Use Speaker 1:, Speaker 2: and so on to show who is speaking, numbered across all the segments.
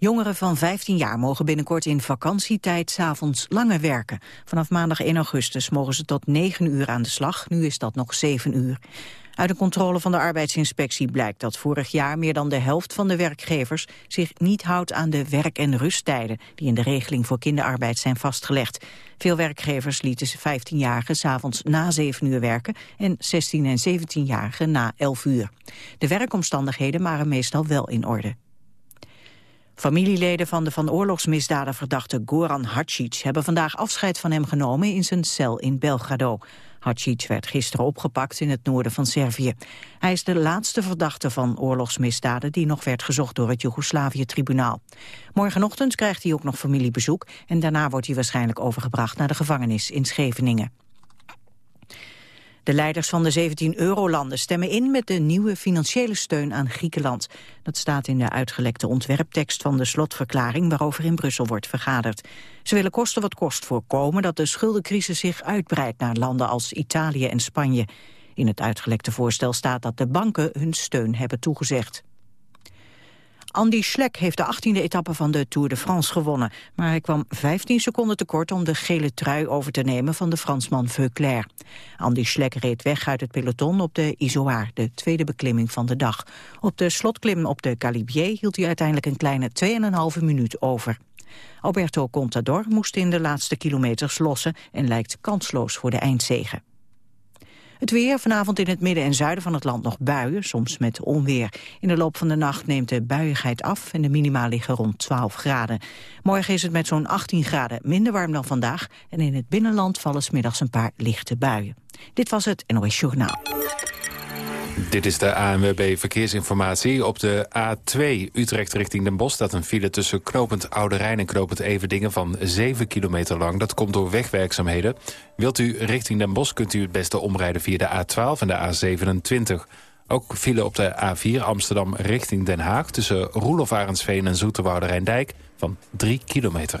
Speaker 1: Jongeren van 15 jaar mogen binnenkort in vakantietijd s'avonds langer werken. Vanaf maandag 1 augustus mogen ze tot 9 uur aan de slag, nu is dat nog 7 uur. Uit een controle van de arbeidsinspectie blijkt dat vorig jaar meer dan de helft van de werkgevers zich niet houdt aan de werk- en rusttijden die in de regeling voor kinderarbeid zijn vastgelegd. Veel werkgevers lieten 15-jarigen s'avonds na 7 uur werken en 16- en 17-jarigen na 11 uur. De werkomstandigheden waren meestal wel in orde. Familieleden van de van oorlogsmisdaden verdachte Goran Hadžić hebben vandaag afscheid van hem genomen in zijn cel in Belgrado. Hadžić werd gisteren opgepakt in het noorden van Servië. Hij is de laatste verdachte van oorlogsmisdaden die nog werd gezocht door het Joegoslavië-tribunaal. Morgenochtend krijgt hij ook nog familiebezoek en daarna wordt hij waarschijnlijk overgebracht naar de gevangenis in Scheveningen. De leiders van de 17 eurolanden stemmen in met de nieuwe financiële steun aan Griekenland. Dat staat in de uitgelekte ontwerptekst van de slotverklaring waarover in Brussel wordt vergaderd. Ze willen kosten wat kost voorkomen dat de schuldencrisis zich uitbreidt naar landen als Italië en Spanje. In het uitgelekte voorstel staat dat de banken hun steun hebben toegezegd. Andy Schleck heeft de 18e etappe van de Tour de France gewonnen. Maar hij kwam 15 seconden tekort om de gele trui over te nemen van de Fransman Veuclair. Andy Schleck reed weg uit het peloton op de Izoar, de tweede beklimming van de dag. Op de slotklim op de Calibier hield hij uiteindelijk een kleine 2,5 minuut over. Alberto Contador moest in de laatste kilometers lossen en lijkt kansloos voor de eindzege. Het weer, vanavond in het midden en zuiden van het land nog buien, soms met onweer. In de loop van de nacht neemt de buiigheid af en de minima liggen rond 12 graden. Morgen is het met zo'n 18 graden minder warm dan vandaag... en in het binnenland vallen smiddags een paar lichte buien. Dit was het NOS Journaal.
Speaker 2: Dit is de ANWB Verkeersinformatie. Op de A2 Utrecht richting Den Bosch staat een file tussen knopend Oude Rijn en knopend Everdingen van 7 kilometer lang. Dat komt door wegwerkzaamheden. Wilt u richting Den Bosch kunt u het beste omrijden via de A12 en de A27. Ook file op de A4 Amsterdam richting Den Haag tussen Roelof Arendsveen en Zoeterwoude Rijndijk van 3 kilometer.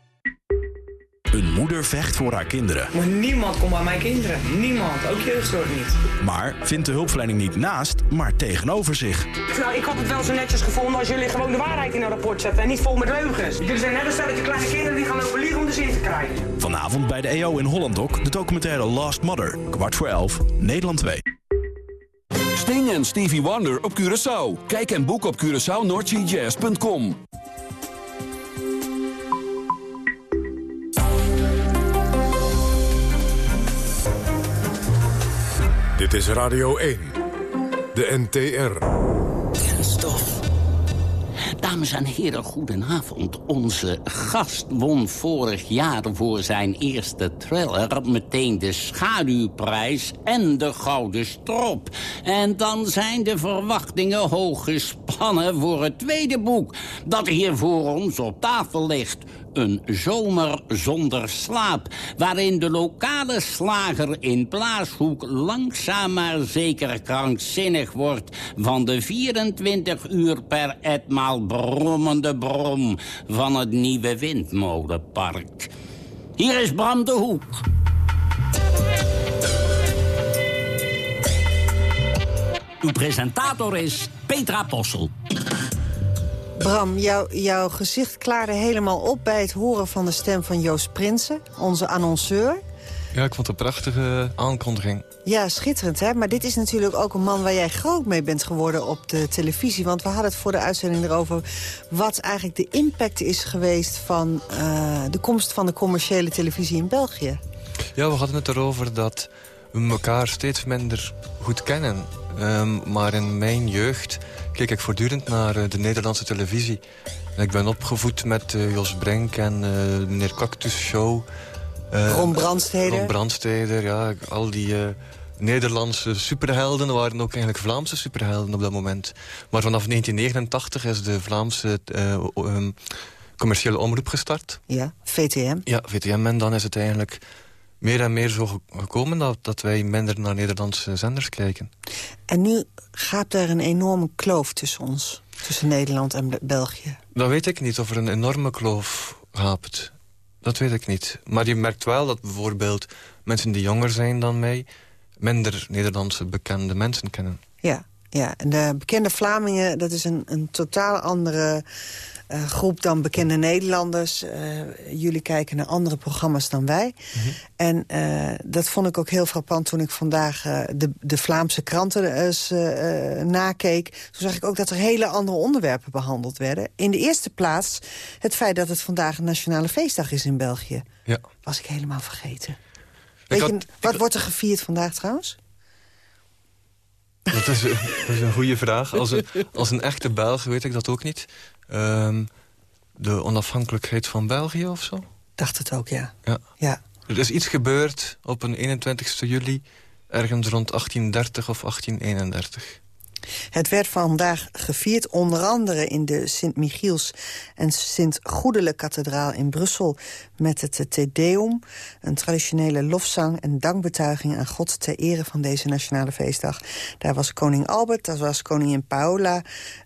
Speaker 3: Een moeder vecht voor haar kinderen.
Speaker 4: Maar niemand komt bij mijn kinderen. Niemand. Ook jeugdzorg niet.
Speaker 3: Maar vindt de hulpverlening niet naast, maar tegenover zich.
Speaker 4: Nou, ik had het wel zo netjes gevonden als jullie gewoon de waarheid in een rapport zetten en niet vol met leugens. Jullie zijn net een stelletje kleine kinderen die gaan lopen liegen om de zin te krijgen.
Speaker 3: Vanavond bij de EO in Hollandok de documentaire Last Mother. Kwart voor elf, Nederland 2.
Speaker 5: Sting en Stevie Wonder op Curaçao. Kijk en boek op CuraçaoNoordseaJazz.com.
Speaker 6: Dit is Radio 1, de NTR.
Speaker 7: Kenstof. Dames en heren, goedenavond. Onze gast won vorig jaar voor zijn eerste thriller... meteen de Schaduwprijs en de Gouden Strop. En dan zijn de verwachtingen hoog gespannen voor het tweede boek... dat hier voor ons op tafel ligt... Een zomer zonder slaap, waarin de lokale slager in Plaashoek langzaam maar zeker krankzinnig wordt van de 24 uur per etmaal brommende brom van het nieuwe windmolenpark. Hier is Bram de Hoek. Uw presentator is Petra Possel.
Speaker 8: Bram, jou, jouw gezicht klaarde helemaal op bij het horen van de stem van Joost Prinsen, onze annonceur.
Speaker 9: Ja, ik vond het een prachtige aankondiging.
Speaker 8: Ja, schitterend hè. Maar dit is natuurlijk ook een man waar jij groot mee bent geworden op de televisie. Want we hadden het voor de uitzending erover wat eigenlijk de impact is geweest van uh, de komst van de commerciële televisie in België.
Speaker 9: Ja, we hadden het erover dat we elkaar steeds minder goed kennen. Um, maar in mijn jeugd keek ik voortdurend naar uh, de Nederlandse televisie. En ik ben opgevoed met uh, Jos Brink en uh, meneer Cactus Show.
Speaker 8: Ron Brandsteder.
Speaker 9: Ron Brandsteder, ja. Al die Nederlandse superhelden waren ook eigenlijk Vlaamse superhelden op dat moment. Maar vanaf 1989 is de Vlaamse um, commerciële omroep gestart.
Speaker 8: Ja, VTM.
Speaker 9: Ja, VTM. En dan is het eigenlijk meer en meer zo gekomen dat, dat wij minder naar Nederlandse zenders kijken.
Speaker 8: En nu gaat er een enorme kloof tussen ons, tussen Nederland en België.
Speaker 9: Dat weet ik niet, of er een enorme kloof haapt. Dat weet ik niet. Maar je merkt wel dat bijvoorbeeld mensen die jonger zijn dan mij... minder Nederlandse bekende mensen kennen.
Speaker 8: Ja, ja. en de bekende Vlamingen, dat is een, een totaal andere uh, groep dan bekende Nederlanders. Uh, jullie kijken naar andere programma's dan wij. Mm -hmm. En uh, dat vond ik ook heel frappant toen ik vandaag de, de Vlaamse kranten eens nakeek. Toen zag ik ook dat er hele andere onderwerpen behandeld werden. In de eerste plaats het feit dat het vandaag een nationale feestdag is in België.
Speaker 9: Ja.
Speaker 8: Was ik helemaal vergeten. Weet had, je, wat ik... wordt er gevierd vandaag trouwens?
Speaker 9: Dat is, dat is een goede vraag. Als een, als een echte Belg weet ik dat ook niet. Um, de onafhankelijkheid van België of zo?
Speaker 8: Dacht het ook, ja.
Speaker 9: ja.
Speaker 8: ja.
Speaker 9: Er is iets gebeurd op een 21 juli... ergens rond 1830 of 1831.
Speaker 8: Het werd vandaag gevierd onder andere in de Sint-Michiels en Sint-Goedele-kathedraal in Brussel met het Te Deum, een traditionele lofzang en dankbetuiging aan God ter ere van deze nationale feestdag. Daar was koning Albert, daar was koningin Paola,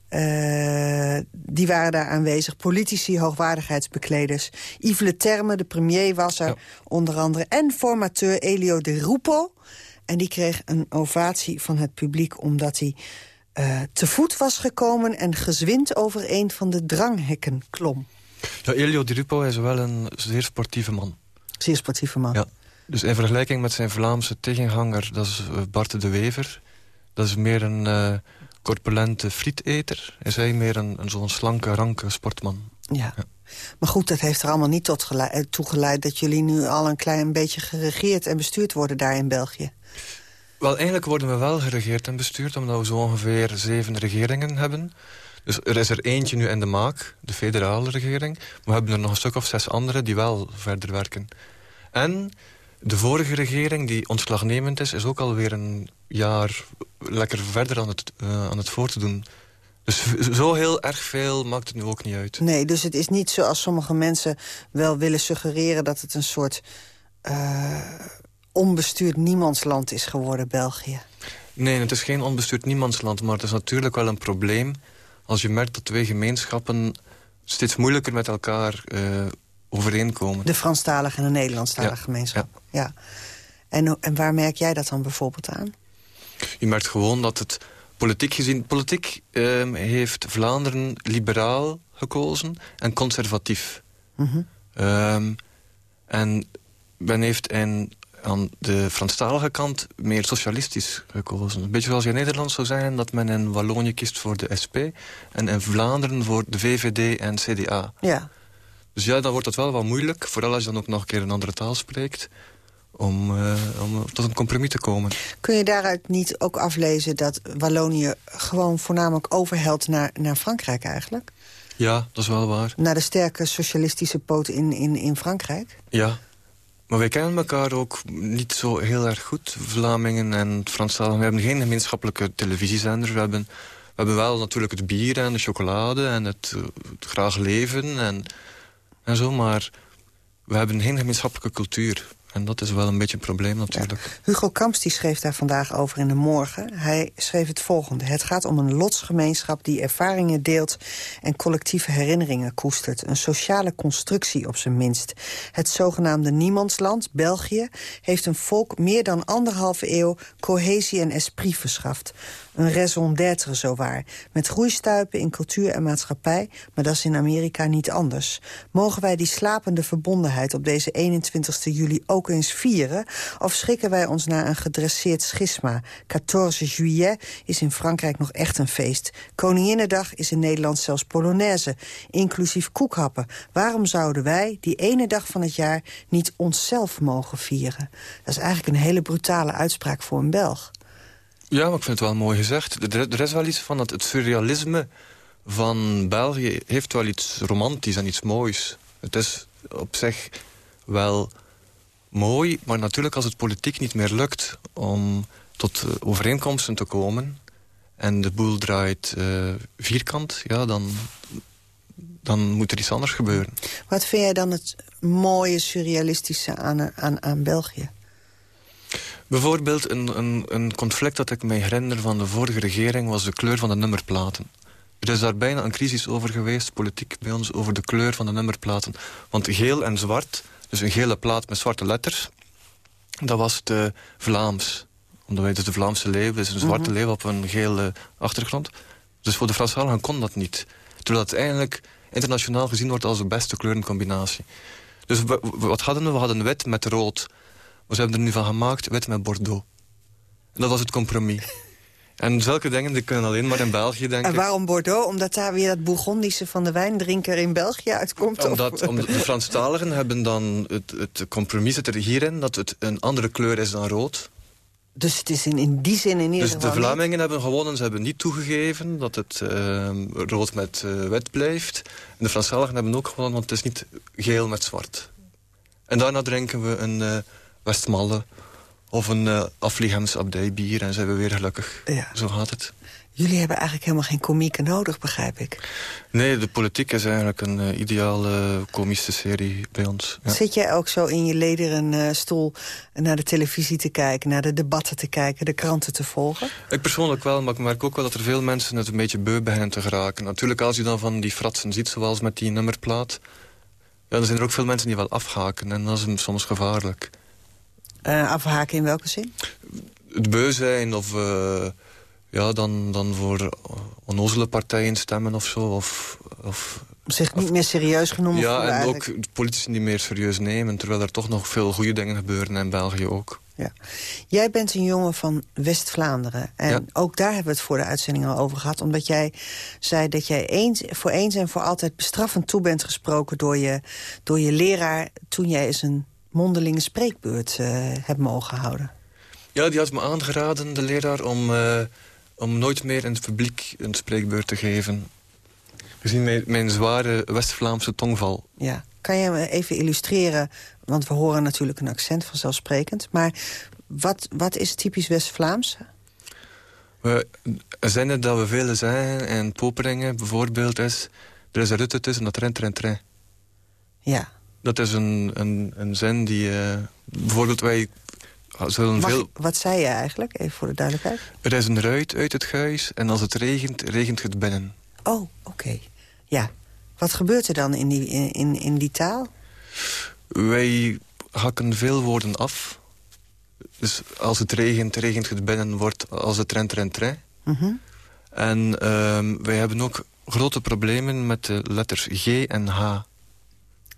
Speaker 8: uh, die waren daar aanwezig. Politici, hoogwaardigheidsbekleders. Yves Le Terme, de premier, was er ja. onder andere. En formateur Elio de Rupo. En die kreeg een ovatie van het publiek omdat hij uh, te voet was gekomen... en gezwind over een van de dranghekken klom.
Speaker 9: Ja, Elio Di Rupo is wel een zeer sportieve man.
Speaker 8: Zeer sportieve man.
Speaker 9: Ja. Dus in vergelijking met zijn Vlaamse tegenhanger, dat is Bart de Wever... dat is meer een uh, corpulente frieteter. Is hij meer een, een zo'n slanke, ranke sportman.
Speaker 8: Ja. ja. Maar goed, dat heeft er allemaal niet tot toe geleid... dat jullie nu al een klein beetje geregeerd en bestuurd worden daar in België.
Speaker 9: Wel, eigenlijk worden we wel geregeerd en bestuurd... omdat we zo ongeveer zeven regeringen hebben. Dus er is er eentje nu in de maak, de federale regering. Maar we hebben er nog een stuk of zes andere die wel verder werken. En de vorige regering, die ontslagnemend is... is ook alweer een jaar lekker verder aan het, uh, aan het voor te doen... Dus zo heel erg veel maakt het nu ook niet uit.
Speaker 8: Nee, dus het is niet zoals sommige mensen wel willen suggereren... dat het een soort uh, onbestuurd niemandsland is geworden, België.
Speaker 9: Nee, het is geen onbestuurd niemandsland... maar het is natuurlijk wel een probleem... als je merkt dat twee gemeenschappen steeds moeilijker met elkaar uh, overeenkomen.
Speaker 8: De Franstalige en de Nederlandstalige
Speaker 9: ja.
Speaker 8: gemeenschap. Ja. ja. En, en waar merk jij dat dan bijvoorbeeld aan?
Speaker 9: Je merkt gewoon dat het politiek gezien... Politiek uh, heeft Vlaanderen liberaal gekozen en conservatief.
Speaker 8: Mm -hmm.
Speaker 9: um, en men heeft in, aan de Franstalige kant meer socialistisch gekozen. Een beetje zoals je in Nederland zou zeggen... dat men in Wallonië kiest voor de SP... en in Vlaanderen voor de VVD en CDA.
Speaker 8: Ja.
Speaker 9: Dus ja, dan wordt het wel wat moeilijk. Vooral als je dan ook nog een keer een andere taal spreekt om, uh, om tot een compromis te komen.
Speaker 8: Kun je daaruit niet ook aflezen dat Wallonië gewoon voornamelijk overhelt naar, naar Frankrijk eigenlijk?
Speaker 9: Ja, dat is wel waar.
Speaker 8: Naar de sterke socialistische poot in, in, in Frankrijk?
Speaker 9: Ja, maar wij kennen elkaar ook niet zo heel erg goed, Vlamingen en Franstaligen. We hebben geen gemeenschappelijke televisiezender. We hebben, we hebben wel natuurlijk het bier en de chocolade en het, het graag leven en, en zo, maar we hebben geen gemeenschappelijke cultuur. En dat is wel een beetje een probleem natuurlijk.
Speaker 8: Ja. Hugo Kamps die schreef daar vandaag over in de morgen. Hij schreef het volgende. Het gaat om een lotsgemeenschap die ervaringen deelt... en collectieve herinneringen koestert. Een sociale constructie op zijn minst. Het zogenaamde niemandsland, België... heeft een volk meer dan anderhalve eeuw cohesie en esprit verschaft. Een raison d'être zowaar. Met groeistuipen in cultuur en maatschappij, maar dat is in Amerika niet anders. Mogen wij die slapende verbondenheid op deze 21 juli ook eens vieren? Of schrikken wij ons naar een gedresseerd schisma? 14 juillet is in Frankrijk nog echt een feest. Koninginnedag is in Nederland zelfs Polonaise, inclusief koekhappen. Waarom zouden wij die ene dag van het jaar niet onszelf mogen vieren? Dat is eigenlijk een hele brutale uitspraak voor een Belg.
Speaker 9: Ja, maar ik vind het wel mooi gezegd. Er, is wel iets van het, het surrealisme van België heeft wel iets romantisch en iets moois. Het is op zich wel mooi, maar natuurlijk als het politiek niet meer lukt om tot overeenkomsten te komen en de boel draait uh, vierkant, ja, dan, dan moet er iets anders gebeuren.
Speaker 8: Wat vind jij dan het mooie, surrealistische aan, aan, aan België?
Speaker 9: Bijvoorbeeld een, een, een conflict dat ik me herinner van de vorige regering... was de kleur van de nummerplaten. Er is daar bijna een crisis over geweest, politiek bij ons... over de kleur van de nummerplaten. Want geel en zwart, dus een gele plaat met zwarte letters... dat was de Vlaams. Omdat wij dus de Vlaamse leeuw, dus een zwarte
Speaker 8: Mhm.
Speaker 9: leeuw op een gele achtergrond. Dus voor de Franstaligen kon dat niet. Terwijl het eigenlijk internationaal gezien wordt als de beste kleurencombinatie. Dus we- wat hadden we? We hadden wit met rood. Maar ze hebben er nu van gemaakt wit met bordeaux. En dat was het compromis. en zulke dingen die kunnen alleen maar in België, denk
Speaker 8: En
Speaker 9: ik.
Speaker 8: waarom Bordeaux? Omdat daar weer dat Bourgondische van de wijndrinker in België uitkomt?
Speaker 9: Omdat, omdat de Franstaligen hebben dan het, het compromis zit er hierin... dat het een andere kleur is dan rood.
Speaker 8: Dus het is in, in die zin in ieder
Speaker 9: Dus
Speaker 8: geval
Speaker 9: de Vlamingen hebben gewonnen. Ze hebben niet toegegeven dat het ehm, rood met eh, wit blijft. En de Franstaligen hebben ook gewonnen, want het is niet geel met zwart. En daarna drinken we een eh Westmalle of een uh, Afligems abdijbier en zijn we weer gelukkig.
Speaker 8: Ja.
Speaker 9: Zo gaat het.
Speaker 8: Jullie hebben eigenlijk helemaal geen komieken nodig, begrijp ik.
Speaker 9: Nee, de politiek is eigenlijk een eh, ideale komische serie bij ons. Ja.
Speaker 8: Zit jij ook zo in je lederen eh, stoel naar de televisie te kijken... naar de debatten te kijken, de kranten te volgen?
Speaker 9: Ik persoonlijk wel, maar ik merk ook wel dat er veel mensen het een beetje beu beginnen te geraken. Natuurlijk, als je dan van die fratsen ziet, zoals met die nummerplaat... Ja, dan zijn er ook veel mensen die wel afhaken en dat is soms gevaarlijk.
Speaker 8: Eh, afhaken in welke zin?
Speaker 9: Het beu zijn of eh, ja, dan, dan voor onnozele partijen stemmen of zo. Of, of,
Speaker 8: Zich niet meer serieus genomen
Speaker 9: ja, en
Speaker 8: eigenlijk.
Speaker 9: ook politici niet meer serieus nemen... terwijl er toch nog veel goede dingen gebeuren in België ook.
Speaker 8: Ja. Jij bent een jongen van West-Vlaanderen. En
Speaker 9: Ja.
Speaker 8: ook daar hebben we het voor de uitzending al over gehad. Omdat jij zei dat jij eens, voor eens en voor altijd bestraffend toe bent gesproken... door je, door je leraar toen jij eens een mondelinge spreekbeurt eh, hebt mogen houden.
Speaker 9: Ja, die had me aangeraden, de leraar, om, eh, om nooit meer in het publiek een spreekbeurt te geven. Gezien mijn, mijn zware West-Vlaamse tongval.
Speaker 8: Ja. Kan je me even illustreren, want we horen natuurlijk een accent vanzelfsprekend... maar wat, wat is typisch West-Vlaams?
Speaker 9: We zinnen dat we vele zijn en poperingen bijvoorbeeld is... er is een rutte tussen dat rent, rent, rent.
Speaker 8: Ja.
Speaker 9: Dat is een, een, een zin die... eh, bijvoorbeeld wij zullen
Speaker 8: Mag
Speaker 9: veel...
Speaker 8: ik- wat zei je eigenlijk, even voor de duidelijkheid?
Speaker 9: Er is een ruit uit het huis en als het regent, regent het binnen.
Speaker 8: Oh, oké. Ja. Wat gebeurt er dan in die, in, in, die taal?
Speaker 9: Wij hakken veel woorden af. Dus als het regent, regent het binnen, wordt als het rent, rent, rent.
Speaker 8: Mhm.
Speaker 9: En ehm, wij hebben ook grote problemen met de letters G en H.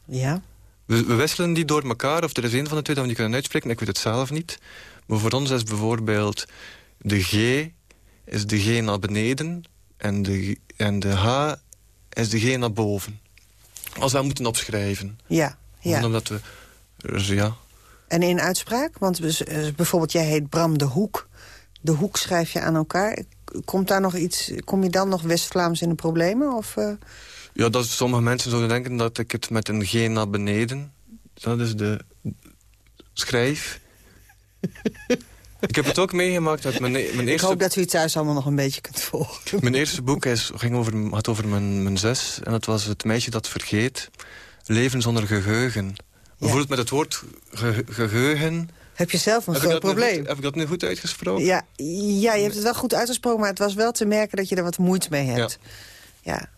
Speaker 8: Ja.
Speaker 9: We, we wisselen die door elkaar, of er is een van de twee dat we niet kunnen uitspreken. Ik weet het zelf niet. Maar voor ons is bijvoorbeeld de G is de G naar beneden en de, en de H is de G naar boven. Als we dat moeten opschrijven.
Speaker 8: Ja. ja.
Speaker 9: Omdat we... dus ja,
Speaker 8: En in uitspraak? Want dus, eh, bijvoorbeeld, jij heet Bram de Hoek. De Hoek schrijf je aan elkaar. Komt daar nog iets, kom je dan nog West-Vlaams in de problemen? Of, eh?
Speaker 9: Ja, dat sommige mensen zouden denken dat ik het met een G naar beneden... Dat is de schrijf. ik heb het ook meegemaakt met mijn, e- mijn
Speaker 8: Ik
Speaker 9: eerste...
Speaker 8: hoop dat u het thuis allemaal nog een beetje kunt volgen.
Speaker 9: Mijn eerste boek is, ging over, had over mijn, mijn zus. En dat was Het meisje dat vergeet. Leven zonder geheugen. Bijvoorbeeld met het woord ge- geheugen...
Speaker 8: Heb je zelf een
Speaker 9: Heb
Speaker 8: groot
Speaker 9: dat
Speaker 8: probleem?
Speaker 9: goed, heb ik dat nu goed uitgesproken?
Speaker 8: Ja, ja, je hebt het wel goed uitgesproken, maar het was wel te merken dat je er wat moeite mee hebt. Ja.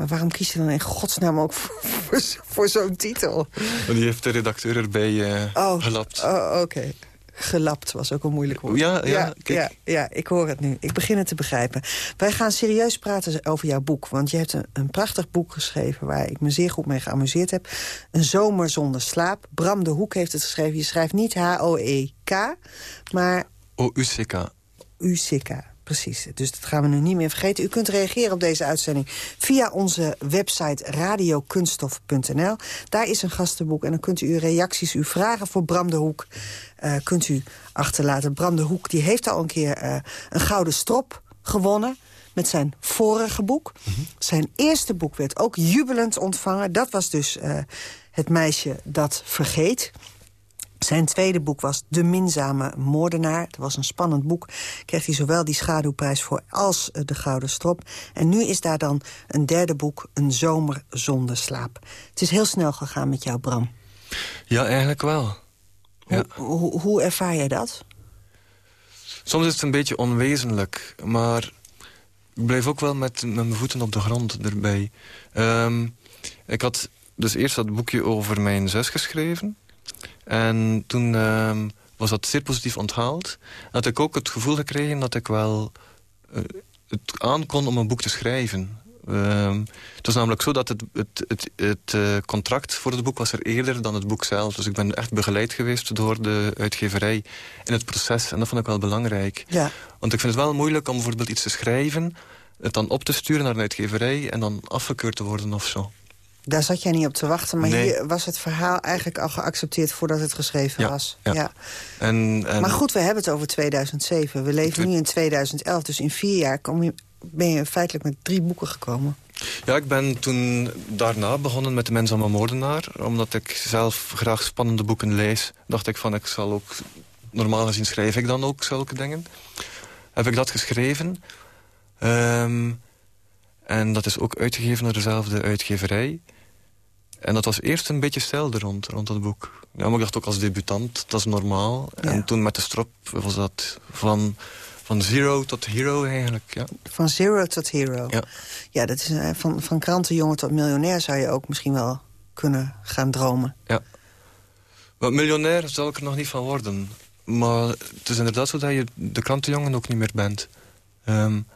Speaker 8: Maar waarom kies je dan in godsnaam ook voor, voor, zo- voor zo'n titel?
Speaker 9: Want Die heeft de redacteur erbij eh,
Speaker 8: Oh,
Speaker 9: gelapt.
Speaker 8: Oh, oké. Gelapt was ook een moeilijk woord.
Speaker 9: Ja, ja,
Speaker 8: ja,
Speaker 9: kijk.
Speaker 8: ja, ja, ik hoor het nu. Ik begin het te begrijpen. Wij gaan serieus praten over jouw boek. Want je hebt een, een prachtig boek geschreven... waar ik me zeer goed mee geamuseerd heb. Een zomer zonder slaap. Bram de Hoek heeft het geschreven. Je schrijft niet H-O-E-K, maar
Speaker 9: O-U-C-K.
Speaker 8: UCK. Precies, dus dat gaan we nu niet meer vergeten. U kunt reageren op deze uitzending via onze website radiokunststof.nl. Daar is een gastenboek en dan kunt u uw reacties, uw vragen voor Bram de Hoek... eh, kunt u achterlaten. Bram de Hoek die heeft al een keer eh, een gouden strop gewonnen met zijn vorige boek. Zijn eerste boek werd ook jubelend ontvangen. Dat was dus eh, Het meisje dat vergeet. Zijn tweede boek was De Minzame Moordenaar. Het was een spannend boek. Kreeg hij zowel die schaduwprijs voor als de Gouden Strop. En nu is daar dan een derde boek, Een Zomer zonder slaap. Het is heel snel gegaan met jou, Bram.
Speaker 9: Ja, eigenlijk wel.
Speaker 8: Ja. Hoe, hoe, hoe ervaar jij dat?
Speaker 9: Soms is het een beetje onwezenlijk, maar ik blijf ook wel met, met mijn voeten op de grond erbij. Um, ik had dus eerst dat boekje over mijn zus geschreven. En toen um, was dat zeer positief onthaald. Had ik ook het gevoel gekregen dat ik wel uh, het aankon om een boek te schrijven. Um, het was namelijk zo dat het, het, het, het uh, contract voor het boek was er eerder dan het boek zelf. Dus ik ben echt begeleid geweest door de uitgeverij in het proces. En dat vond ik wel belangrijk.
Speaker 8: Ja.
Speaker 9: Want ik vind het wel moeilijk om bijvoorbeeld iets te schrijven... het dan op te sturen naar een uitgeverij en dan afgekeurd te worden of zo.
Speaker 8: Daar zat jij niet op te wachten, maar nee. hier was het verhaal eigenlijk al geaccepteerd voordat het geschreven
Speaker 9: ja,
Speaker 8: was.
Speaker 9: Ja. ja. En, en,
Speaker 8: Maar goed, we hebben het over 2007. We leven nu in 2011, dus in vier jaar kom je, ben je feitelijk met drie boeken gekomen.
Speaker 9: Ja, ik ben toen daarna begonnen met De Mens aan mijn moordenaar. Omdat ik zelf graag spannende boeken lees. Dacht ik van, ik zal ook... Normaal gezien schrijf ik dan ook zulke dingen. Heb ik dat geschreven. Um, en dat is ook uitgegeven door dezelfde uitgeverij. En dat was eerst een beetje stil rond, rond dat boek. Ja, maar ik dacht ook als debutant, dat is normaal. Ja. En toen met de strop was dat van, van zero tot hero eigenlijk. Ja.
Speaker 8: Van zero tot hero.
Speaker 9: Ja,
Speaker 8: ja dat is uh, van, van krantenjongen tot miljonair zou je ook misschien wel kunnen gaan dromen.
Speaker 9: Ja. Maar miljonair zal ik er nog niet van worden. Maar het is inderdaad zo dat je de krantenjongen ook niet meer bent. Um,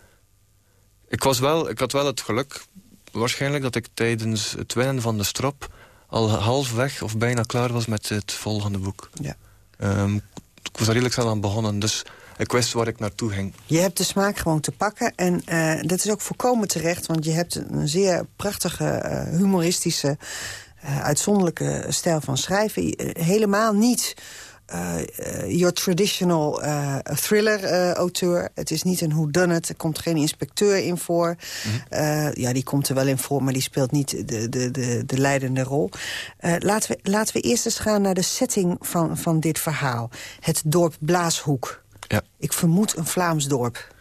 Speaker 9: ik, was wel, ik had wel het geluk, waarschijnlijk, dat ik tijdens het winnen van de strop... al halfweg of bijna klaar was met het volgende boek.
Speaker 8: Ja.
Speaker 9: Um, ik was er redelijk snel aan begonnen, dus ik wist waar ik naartoe ging.
Speaker 8: Je hebt de smaak gewoon te pakken en uh, dat is ook volkomen terecht... want je hebt een zeer prachtige, uh, humoristische, uh, uitzonderlijke stijl van schrijven. helemaal niet uh, your traditional uh, thriller-auteur. het is niet een whodunit, er komt geen inspecteur in voor. Mm -hmm. ja, die komt er wel in voor, maar die speelt niet de, de, de, de leidende rol. laten, we, laten we eerst eens gaan naar de setting van, van dit verhaal. Het dorp Blaashoek.
Speaker 9: Ja.
Speaker 8: Ik vermoed een Vlaams dorp.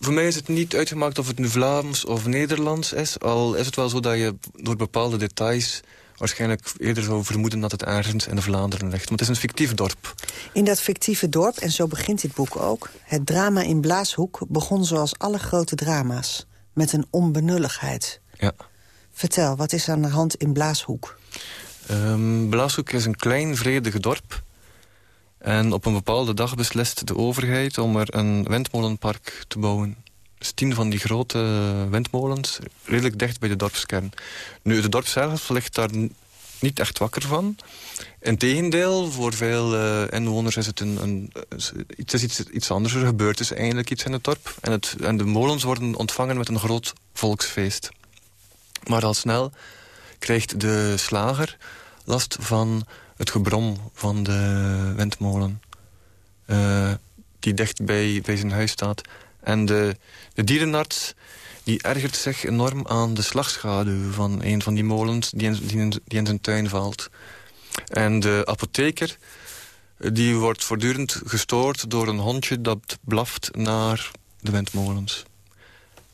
Speaker 9: Voor mij is het niet uitgemaakt of het nu Vlaams of Nederlands is. Al is het wel zo dat je door bepaalde details waarschijnlijk eerder zou vermoeden dat het ergens in de Vlaanderen ligt. Want het is een fictief dorp.
Speaker 8: In dat fictieve dorp, en zo begint dit boek ook... het drama in Blaashoek begon zoals alle grote drama's. Met een onbenulligheid.
Speaker 9: Ja.
Speaker 8: Vertel, wat is aan de hand in Blaashoek?
Speaker 9: Um, Blaashoek is een klein, vredig dorp. En op een bepaalde dag beslist de overheid om er een windmolenpark te bouwen. Dus tien van die grote windmolens, redelijk dicht bij de dorpskern. Nu, de dorp zelf ligt daar niet echt wakker van. Integendeel, voor veel uh, inwoners is het een, een, is iets, iets anders. Er gebeurt dus eindelijk iets in het dorp. En, het, en de molens worden ontvangen met een groot volksfeest. Maar al snel krijgt de slager last van het gebrom van de windmolen. Uh, die dicht bij, bij zijn huis staat. En de, de dierenarts die ergert zich enorm aan de slagschaduw van een van die molens die in, die die in zijn tuin valt. En de apotheker die wordt voortdurend gestoord door een hondje dat blaft naar de windmolens.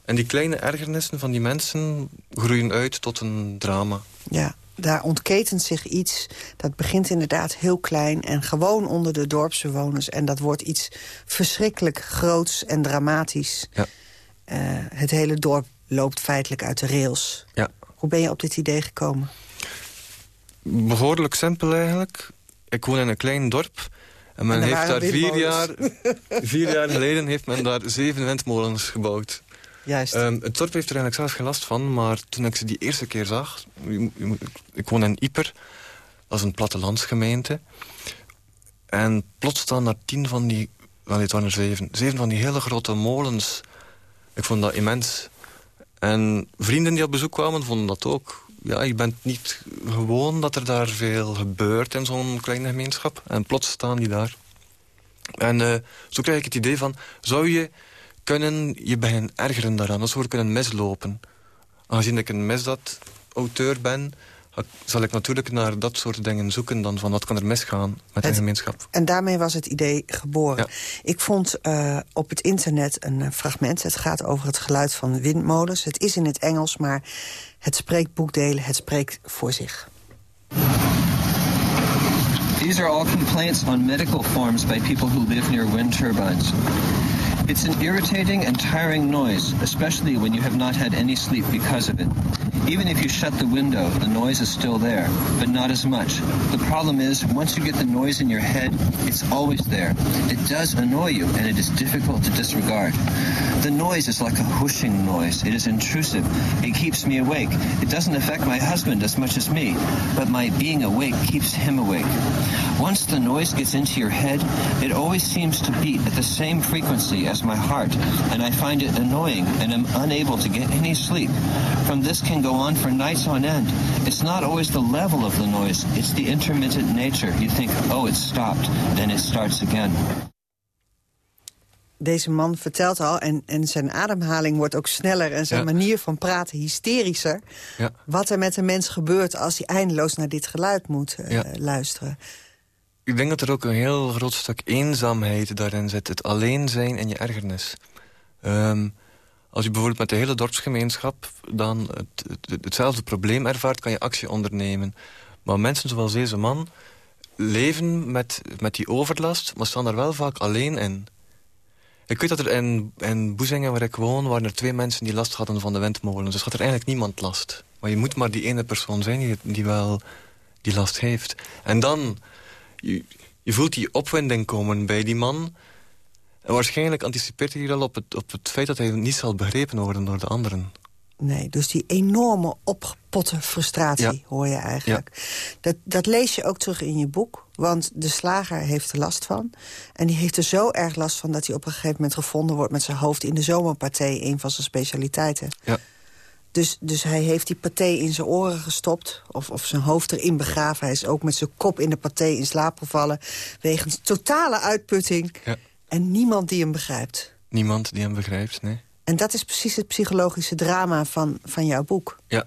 Speaker 9: En die kleine ergernissen van die mensen groeien uit tot een drama.
Speaker 8: Ja, daar ontketent zich iets. Dat begint inderdaad heel klein en gewoon onder de dorpsbewoners. En dat wordt iets verschrikkelijk groots en dramatisch.
Speaker 9: Ja.
Speaker 8: Uh, het hele dorp loopt feitelijk uit de rails.
Speaker 9: Ja.
Speaker 8: Hoe ben je op dit idee gekomen?
Speaker 9: Behoorlijk simpel eigenlijk. Ik woon in een klein dorp. En men
Speaker 8: en
Speaker 9: heeft daar vier jaar, vier jaar geleden heeft men daar zeven windmolens gebouwd. Um, het dorp heeft er eigenlijk zelf geen last van, maar toen ik ze die eerste keer zag... Ik woon in Ieper, dat is een plattelandsgemeente. En plots staan daar tien van die... Wel, het waren er zeven. Zeven van die hele grote molens. Ik vond dat immens. En vrienden die op bezoek kwamen, vonden dat ook. Ja, je bent niet gewoon dat er daar veel gebeurt in zo'n kleine gemeenschap. En plots staan die daar. En uh, zo krijg ik het idee van... Zou je kunnen je beginnen ergeren daaraan. Dat zou kunnen mislopen. Aangezien ik een misdaad-auteur ben... zal ik natuurlijk naar dat soort dingen zoeken... dan van wat kan er misgaan met de gemeenschap.
Speaker 8: En daarmee was het idee geboren. Ik vond uh, op het internet een uh, fragment. Het gaat over het geluid van windmolens. Het is in het Engels, maar het spreekt boekdelen. Het spreekt voor zich.
Speaker 10: These are all complaints on medical forms by people who live near wind turbines. It's an irritating and tiring noise, especially when you have not had any sleep because of it. Even if you shut the window, the noise is still there, but not as much. The problem is, once you get the noise in your head, it's always there. It does annoy you, and it is difficult to disregard. The noise is like a whooshing noise. It is intrusive. It keeps me awake. It doesn't affect my husband as much as me, but my being awake keeps him awake. Once the noise gets into your head, it always seems to beat at the same frequency as my heart, and I find it annoying and am unable to get any sleep. From this can go on for nights on end. It's not always the level of the noise, it's the intermittent nature. You think, oh, it stopped, then it starts again.
Speaker 8: Deze man vertelt al, en, en zijn ademhaling wordt ook sneller... en zijn manier van praten hysterischer... Ja. wat er met een mens gebeurt als hij eindeloos naar dit geluid moet uh, ja. luisteren.
Speaker 9: Ik denk dat er ook een heel groot stuk eenzaamheid daarin zit. Het alleen zijn en je ergernis. Um, als je bijvoorbeeld met de hele dorpsgemeenschap... dan het, het, hetzelfde probleem ervaart, kan je actie ondernemen. Maar mensen zoals deze man leven met, met die overlast... maar staan er wel vaak alleen in. Ik weet dat er in, in Boezingen, waar ik woon... waren er twee mensen die last hadden van de windmolen. Dus had er eigenlijk niemand last. Maar je moet maar die ene persoon zijn die, die wel die last heeft. En dan je, je voelt die opwinding komen bij die man. En waarschijnlijk anticipeert hij al op het, op het feit dat hij niet zal begrepen worden door de anderen.
Speaker 8: Nee, dus die enorme opgepotte frustratie hoor je eigenlijk. Dat, dat lees je ook terug in je boek. Want de slager heeft er last van. En die heeft er zo erg last van dat hij op een gegeven moment gevonden wordt... met zijn hoofd in de zomerpartij, een van zijn specialiteiten. Ja. Dus, dus hij heeft die paté in zijn oren gestopt. Of, of zijn hoofd erin begraven. Hij is ook met zijn kop in de paté in slaap gevallen. Wegens totale uitputting. Ja. En niemand die hem begrijpt.
Speaker 9: Niemand die hem begrijpt, nee.
Speaker 8: En dat is precies het psychologische drama van, van jouw boek.
Speaker 9: Ja.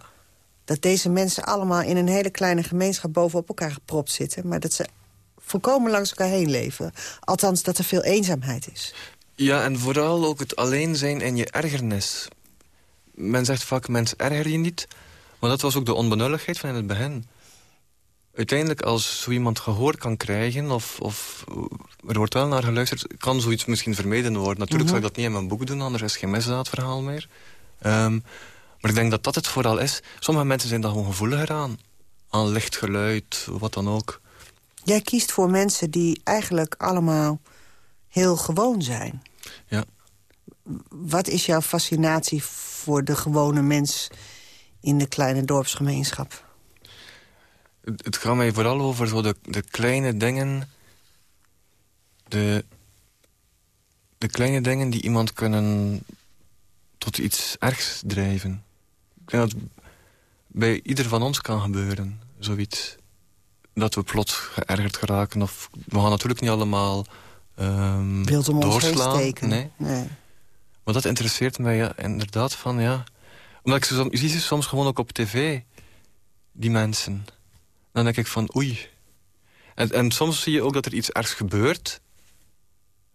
Speaker 8: Dat deze mensen allemaal in een hele kleine gemeenschap bovenop elkaar gepropt zitten. Maar dat ze volkomen langs elkaar heen leven. Althans, dat er veel eenzaamheid is.
Speaker 9: Ja, en vooral ook het alleen zijn en je ergernis men zegt vaak, mensen erger je niet. Maar dat was ook de onbenulligheid van in het begin. Uiteindelijk, als zo iemand gehoor kan krijgen... of, of er wordt wel naar geluisterd... kan zoiets misschien vermeden worden. Natuurlijk mm zou ik dat niet in mijn boek doen, anders is geen misdaadverhaal meer. Ehm, maar ik denk dat dat het vooral is. Sommige mensen zijn daar gewoon gevoeliger aan. Aan licht geluid, wat dan ook.
Speaker 8: Jij kiest voor mensen die eigenlijk allemaal heel gewoon zijn.
Speaker 9: Ja.
Speaker 8: Wat is jouw fascinatie voor de gewone mens in de kleine dorpsgemeenschap?
Speaker 9: Het, het gaat mij vooral over zo de, de kleine dingen... De, de kleine dingen die iemand kunnen tot iets ergs drijven. Ik denk dat bij ieder van ons kan gebeuren, zoiets. Dat we plots geërgerd geraken. Of, we gaan natuurlijk niet allemaal um, doorslaan.
Speaker 8: Nee. nee.
Speaker 9: Maar dat interesseert mij ja, inderdaad van, ja... Omdat ik ze, je ziet ze soms gewoon ook op tv, die mensen. Dan denk ik van, oei. En, en soms zie je ook dat er iets ergs gebeurt.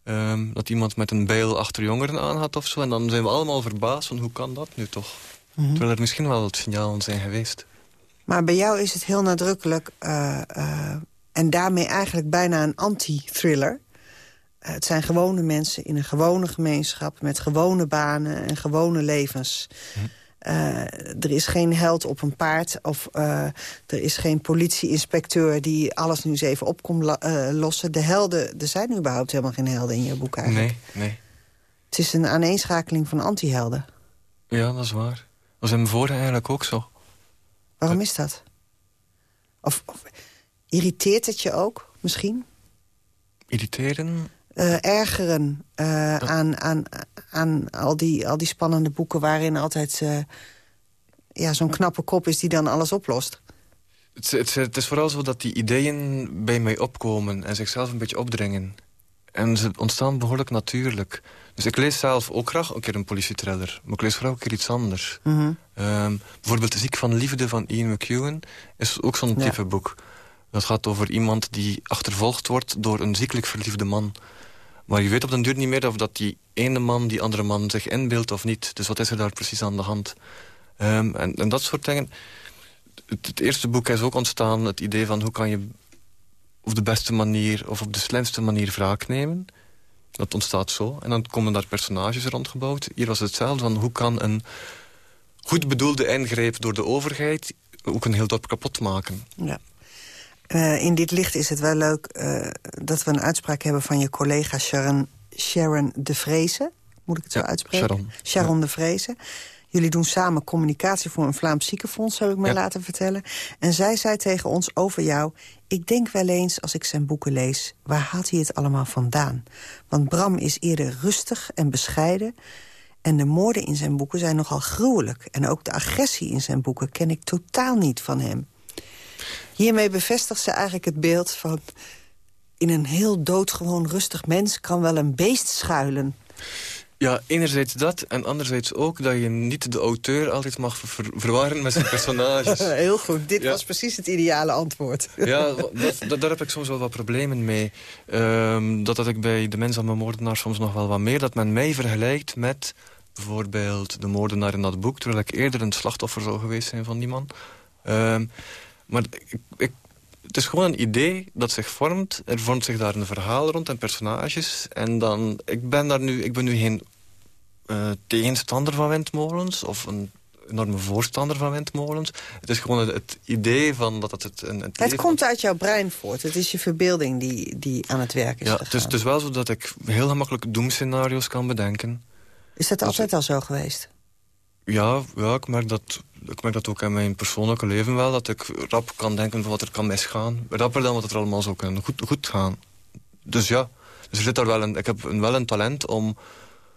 Speaker 9: Um, dat iemand met een bijl achter jongeren aan had of zo. En dan zijn we allemaal verbaasd van, hoe kan dat nu toch? Mhm. Terwijl er misschien wel het signaal zijn geweest.
Speaker 8: Maar bij jou is het heel nadrukkelijk... Uh, uh, en daarmee eigenlijk bijna een anti-thriller het zijn gewone mensen in een gewone gemeenschap... met gewone banen en gewone levens. Hm. Uh, er is geen held op een paard of uh, er is geen politieinspecteur... die alles nu eens even op komt uh, lossen. De helden, er zijn überhaupt helemaal geen helden in je boek eigenlijk.
Speaker 9: Nee, nee.
Speaker 8: Het is een aaneenschakeling van antihelden.
Speaker 9: Ja, dat is waar. Dat was in vorige eigenlijk ook zo.
Speaker 8: Waarom is dat? Of, of irriteert het je ook, misschien?
Speaker 9: Irriteren?
Speaker 8: Uh, ergeren uh, aan, aan, aan al, die, al die spannende boeken... waarin altijd uh, ja, zo'n knappe kop is die dan alles oplost.
Speaker 9: Het, het, het, is vooral zo dat die ideeën bij mij opkomen... en zichzelf een beetje opdringen. En ze ontstaan behoorlijk natuurlijk. Dus ik lees zelf ook graag een keer een politietriller. Maar ik lees ook een keer iets anders.
Speaker 8: Mhm.
Speaker 9: Ehm, bijvoorbeeld De Ziek van Liefde van Ian McEwan is ook zo'n
Speaker 8: Ja.
Speaker 9: type boek. Dat gaat over iemand die achtervolgd wordt door een ziekelijk verliefde man. Maar je weet op den duur niet meer of dat die ene man die andere man zich inbeeldt of niet. Dus wat is er daar precies aan de hand? Ehm, en, en dat soort dingen. Het, eerste boek is ook ontstaan, het idee van hoe kan je op de beste manier of op de slimste manier wraak nemen. Dat ontstaat zo. En dan komen daar personages rondgebouwd. Hier was het hetzelfde van hoe kan een goed bedoelde ingreep door de overheid ook een heel dorp kapot maken.
Speaker 8: Ja. Eh, in dit licht is het wel leuk eh, dat we een uitspraak hebben van je collega Sharon, Sharon de Vreese. Moet ik het zo
Speaker 9: Ja,
Speaker 8: uitspreken?
Speaker 9: Sharon.
Speaker 8: de Vreese. Jullie doen samen communicatie voor een Vlaams ziekenfonds, heb ik me
Speaker 9: Ja.
Speaker 8: laten vertellen. En zij zei tegen ons over jou... ik denk wel eens, als ik zijn boeken lees... waar haalt hij het allemaal vandaan? Want Bram is eerder rustig en bescheiden... en de moorden in zijn boeken zijn nogal gruwelijk. En ook de agressie in zijn boeken ken ik totaal niet van hem. Hiermee bevestigt ze eigenlijk het beeld van... in een heel doodgewoon rustig mens kan wel een beest schuilen.
Speaker 9: Ja, enerzijds dat en anderzijds ook dat je niet de auteur altijd mag ver- verwarren met zijn personages.
Speaker 8: heel goed, dit
Speaker 9: Ja.
Speaker 8: was precies het ideale antwoord.
Speaker 9: Ja, dat, dat- daar heb ik soms wel wat problemen mee. Ehm, dat had ik bij de mens aan mijn moordenaar soms nog wel wat meer. Dat men mij vergelijkt met bijvoorbeeld de moordenaar in dat boek... terwijl ik eerder een slachtoffer zou geweest zijn van die man. Ehm, maar ik, ik, het is gewoon een idee dat zich vormt. Er vormt zich daar een verhaal rond en personages. En dan, ik ben, daar nu, ik ben nu geen eh, tegenstander van windmolens... of een enorme voorstander van windmolens. Het is gewoon het, het idee van dat het... Het, een, het
Speaker 8: komt uit jouw brein voort. Het is je verbeelding die, die aan het werk is
Speaker 9: Ja,
Speaker 8: gegaan.
Speaker 9: het is, het is wel zo dat ik heel gemakkelijk doemscenario's kan bedenken.
Speaker 8: Is dat altijd al zo geweest?
Speaker 9: Ja, ja ik, merk dat, ik merk dat ook in mijn persoonlijke leven wel. Dat ik rap kan denken van wat er kan misgaan. Rapper dan wat er allemaal zou kunnen goed, goed gaan. Dus ja, dus er zit daar wel een, ik heb een, wel een talent om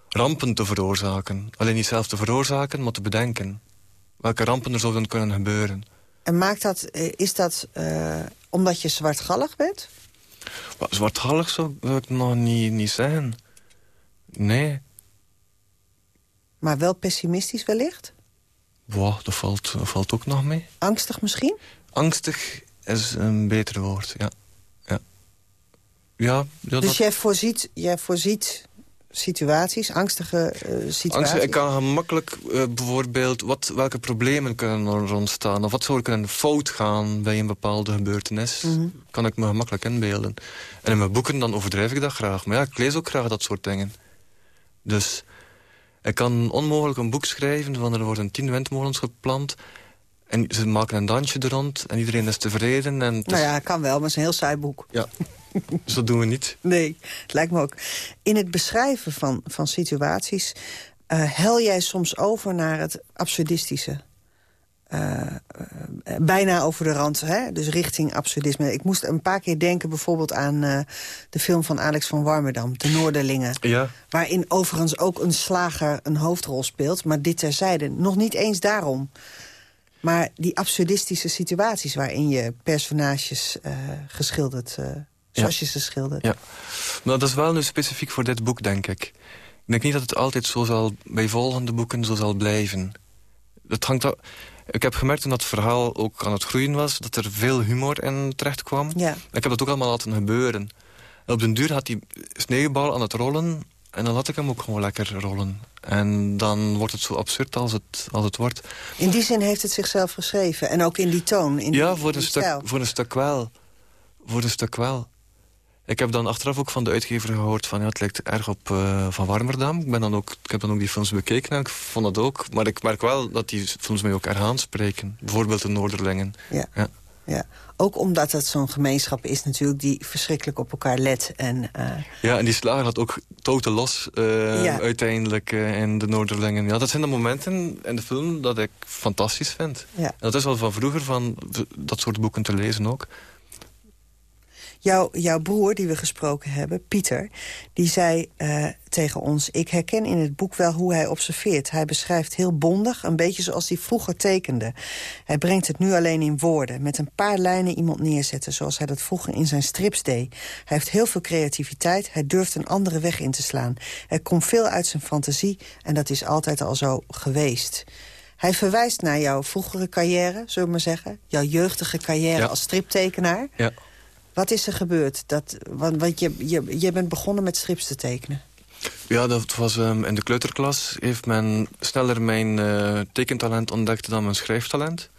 Speaker 9: rampen te veroorzaken. Alleen niet zelf te veroorzaken, maar te bedenken. Welke rampen er zouden kunnen gebeuren.
Speaker 8: En maakt dat, eh, is dat eh, omdat je zwartgallig bent?
Speaker 9: Maar Zwartgallig zou wil ik nog niet, niet zeggen. Nee,
Speaker 8: Maar wel pessimistisch wellicht?
Speaker 9: wow, dat, valt, dat valt ook nog mee.
Speaker 8: Angstig misschien?
Speaker 9: Angstig is een beter woord, ja. Ja, ja, ja
Speaker 8: Dus
Speaker 9: dat-
Speaker 8: jij voorziet, jij voorziet situaties, angstige eh, situaties?
Speaker 9: Angstig, ik kan gemakkelijk eh, bijvoorbeeld... Wat, welke problemen kunnen er ontstaan? Of wat zou er kunnen fout gaan bij een bepaalde gebeurtenis?
Speaker 8: Mhm.
Speaker 9: Kan ik me gemakkelijk inbeelden. En in mijn boeken dan overdrijf ik dat graag. Maar ja, ik lees ook graag dat soort dingen. Dus ik kan onmogelijk een boek schrijven... van er worden tien windmolens geplant... en ze maken een dansje er rond... en iedereen is tevreden. En is-
Speaker 8: Nou ja, kan wel, maar het is een heel saai boek.
Speaker 9: ja. dus dat doen we niet.
Speaker 8: Nee, het lijkt me ook. In het beschrijven van, van situaties... eh, hel jij soms over naar het absurdistische. Eh, bijna over de rand, hè? dus richting absurdisme. Ik moest een paar keer denken bijvoorbeeld aan eh, de film van Alex van Warmerdam... De Noorderlingen.
Speaker 9: Ja,
Speaker 8: Waarin overigens ook een slager een hoofdrol speelt. Maar dit terzijde, nog niet eens daarom. Maar die absurdistische situaties waarin je personages eh, geschilderd... zoals je ze schildert.
Speaker 9: Ja, maar dat is wel nu specifiek voor dit boek, denk ik. Ik denk niet dat het altijd zo zal, bij volgende boeken zo zal blijven. Het hangt al, ik heb gemerkt toen dat verhaal ook aan het groeien was... dat er veel humor in terecht kwam.
Speaker 8: Ja.
Speaker 9: Ik heb dat ook allemaal laten gebeuren. En op den duur had die sneeuwbal aan het rollen... en dan laat ik hem ook gewoon lekker rollen. En dan wordt het zo absurd als het, als het wordt.
Speaker 8: In die zin heeft het zichzelf geschreven. En ook in die toon, in
Speaker 9: Ja,
Speaker 8: die,
Speaker 9: voor een, stuk,
Speaker 8: stijl.
Speaker 9: voor een stuk wel. Voor een stuk wel. Ik heb dan achteraf ook van de uitgever gehoord van... Ja, het lijkt erg op eh, Van Warmerdam. Ik, ben dan ook, ik heb dan ook die films bekeken en ik vond dat ook. Maar ik merk wel dat die films mij ook erg aanspreken. Bijvoorbeeld de Noorderlingen.
Speaker 8: Ja.
Speaker 9: Ja.
Speaker 8: Ja. Ook omdat het zo'n gemeenschap is natuurlijk die verschrikkelijk op elkaar let. En, eh,
Speaker 9: Ja, en die slager had ook toten los eh,
Speaker 8: Ja.
Speaker 9: uiteindelijk in de Noorderlingen. Ja, dat zijn de momenten in de film dat ik fantastisch vind.
Speaker 8: Ja.
Speaker 9: En dat is wel van vroeger van dat soort boeken te lezen ook.
Speaker 8: Jouw, jouw broer, die we gesproken hebben, Pieter, die zei uh, tegen ons... ik herken in het boek wel hoe hij observeert. Hij beschrijft heel bondig, een beetje zoals hij vroeger tekende. Hij brengt het nu alleen in woorden. Met een paar lijnen iemand neerzetten, zoals hij dat vroeger in zijn strips deed. Hij heeft heel veel creativiteit, hij durft een andere weg in te slaan. Er komt veel uit zijn fantasie en dat is altijd al zo geweest. Hij verwijst naar jouw vroegere carrière, zullen we maar zeggen. Jouw jeugdige carrière als striptekenaar.
Speaker 9: Ja.
Speaker 8: Wat is er gebeurd? Dat, want want je, je, je bent begonnen met strips te tekenen.
Speaker 9: Ja, dat was um, in de kleuterklas. Heeft men sneller mijn uh, tekentalent ontdekt dan mijn schrijftalent.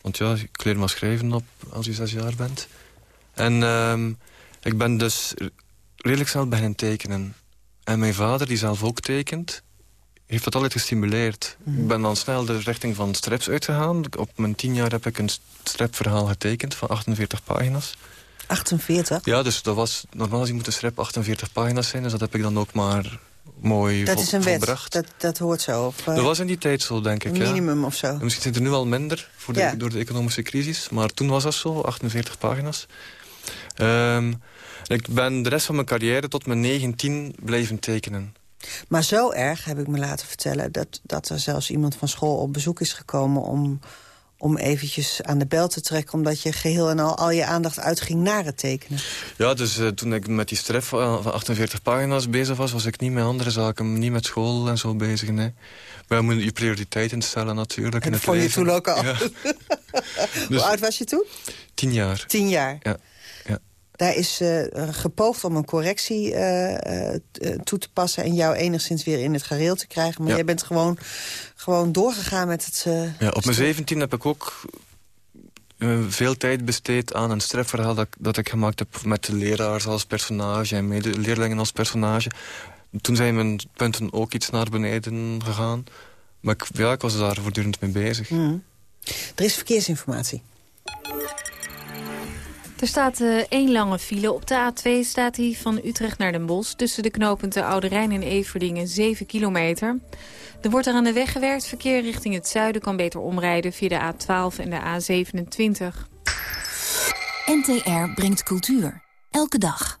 Speaker 9: Want ja, ik leer maar schrijven op als je zes jaar bent. En um, ik ben dus redelijk snel beginnen tekenen. En mijn vader, die zelf ook tekent, heeft dat altijd gestimuleerd.
Speaker 8: Mhm.
Speaker 9: Ik ben dan snel de richting van strips uitgegaan. Op mijn tien jaar heb ik een stripverhaal getekend van 48 pagina's.
Speaker 8: 48?
Speaker 9: Ja, dus dat was, normaal moet een strip 48 pagina's zijn. Dus dat heb ik dan ook maar mooi
Speaker 8: Dat is een wet, dat, dat hoort zo. Of, uh,
Speaker 9: Dat was in die tijd zo, denk ik.
Speaker 8: minimum of zo.
Speaker 9: Ja. Misschien zijn er nu al minder voor de,
Speaker 8: Ja.
Speaker 9: door de economische crisis. Maar toen was dat zo, 48 pagina's. Ehm, ik ben de rest van mijn carrière tot mijn 19 blijven tekenen.
Speaker 8: Maar zo erg, heb ik me laten vertellen... dat, dat er zelfs iemand van school op bezoek is gekomen... om, om eventjes aan de bel te trekken... omdat je geheel en al al je aandacht uitging naar het tekenen.
Speaker 9: Ja, dus eh, toen ik met die strip van van 48 pagina's bezig was... was ik niet met andere zaken, niet met school en zo bezig, nee. Maar je moet je prioriteiten stellen natuurlijk
Speaker 8: En
Speaker 9: in
Speaker 8: dat vond je toen ook al.
Speaker 9: Ja,
Speaker 8: Hoe
Speaker 9: Dus-
Speaker 8: oud was je toen?
Speaker 9: tien jaar.
Speaker 8: Tien jaar.
Speaker 9: Ja, ja.
Speaker 8: Daar is eh, gepoogd om een correctie eh, eh, toe te passen... en jou enigszins weer in het gareel te krijgen. Maar
Speaker 9: Ja.
Speaker 8: jij bent gewoon, gewoon doorgegaan met het...
Speaker 9: Ja, op mijn 17 heb ik ook veel tijd besteed aan een stripverhaal dat, dat ik gemaakt heb met de leraars als personage en medeleerlingen als personage. Toen zijn mijn punten ook iets naar beneden gegaan. Maar ik, ja, ik was daar voortdurend mee bezig.
Speaker 8: Mhm. Er is verkeersinformatie.
Speaker 11: Er staat eh, één lange file. Op de A2 staat hij van Utrecht naar Den Bosch... tussen de knooppunten Oude Rijn en Everdingen 7 kilometer. Er wordt er aan de weg gewerkt. Verkeer richting het zuiden kan beter omrijden... via de A12 en de A27.
Speaker 12: NTR brengt cultuur. Elke dag.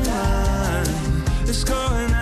Speaker 13: It's going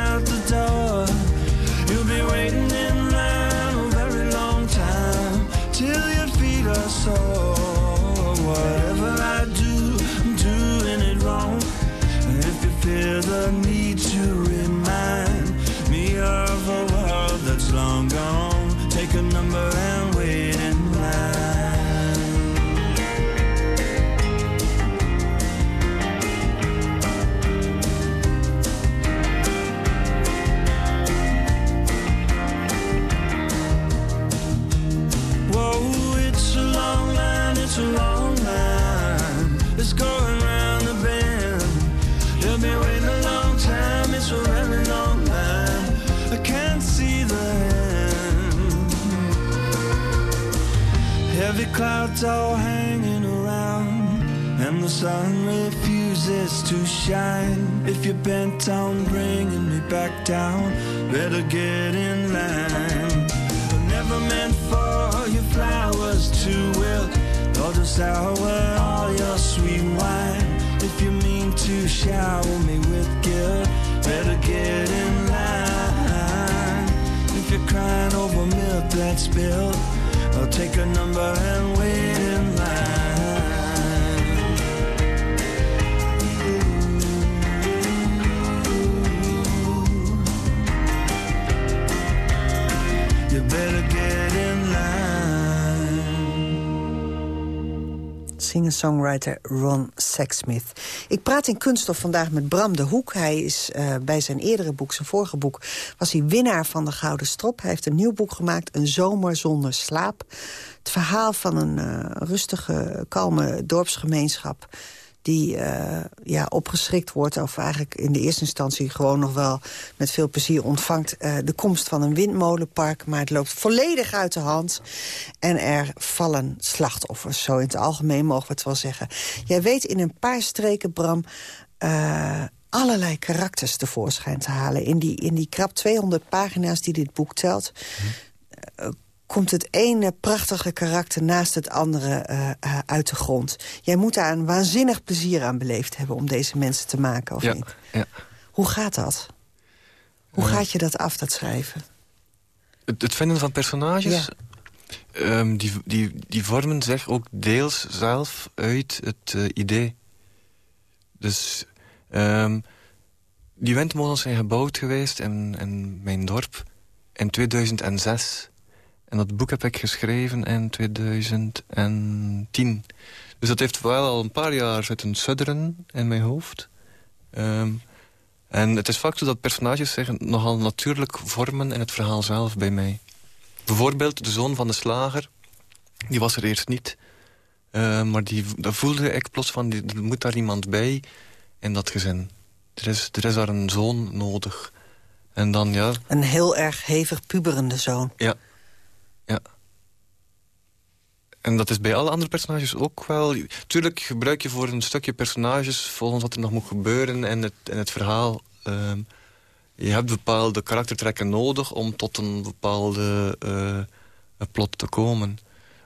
Speaker 13: sun refuses to shine. If you're bent on bringing me back down, better get in line. Were never meant for your flowers to wilt or to sour all your sweet wine. If you mean to shower me with guilt, better get in line. If you're crying over milk that's spilled, I'll take a number and wait in line.
Speaker 8: Singer-songwriter Ron Sexsmith. Ik praat in Kunststof vandaag met Bram de Hoek. Hij is uh, bij zijn eerdere boek, zijn vorige boek... was hij winnaar van de Gouden Strop. Hij heeft een nieuw boek gemaakt, Een zomer zonder slaap. Het verhaal van een uh, rustige, kalme dorpsgemeenschap die uh, ja, opgeschrikt wordt... of eigenlijk in de eerste instantie gewoon nog wel met veel plezier ontvangt... Uh, de komst van een windmolenpark, maar het loopt volledig uit de hand. En er vallen slachtoffers, zo in het algemeen mogen we het wel zeggen. Jij weet in een paar streken, Bram... Uh, allerlei karakters tevoorschijn te halen. In die, in die krap 200 pagina's die dit boek telt... Hm komt het ene prachtige karakter naast het andere uh, uh, uit de grond. Jij moet daar een waanzinnig plezier aan beleefd hebben... om deze mensen te maken, of
Speaker 9: ja,
Speaker 8: niet?
Speaker 9: Ja.
Speaker 8: Hoe gaat dat? Hoe uh, gaat je dat af, dat schrijven?
Speaker 9: Het, het vinden van personages... Ja. Um, die, die, die vormen zich ook deels zelf uit het idee. Dus... Um, die windmolens zijn gebouwd geweest in, in mijn dorp in 2006... En dat boek heb ik geschreven in 2010. Dus dat heeft wel al een paar jaar zitten sudderen in mijn hoofd. Um, en het is vaak zo dat personages zich nogal natuurlijk vormen in het verhaal zelf bij mij. Bijvoorbeeld de zoon van de slager, die was er eerst niet. Uh, maar die, daar voelde ik plots van, die, er moet daar iemand bij in dat gezin. Er is, er is daar een zoon nodig. En dan, ja...
Speaker 8: Een heel erg hevig puberende zoon.
Speaker 9: Ja, ja. En dat is bij alle andere personages ook wel... Tuurlijk gebruik je voor een stukje personages... volgens wat er nog moet gebeuren in het, in het verhaal. Um, je hebt bepaalde karaktertrekken nodig... om tot een bepaalde uh, plot te komen.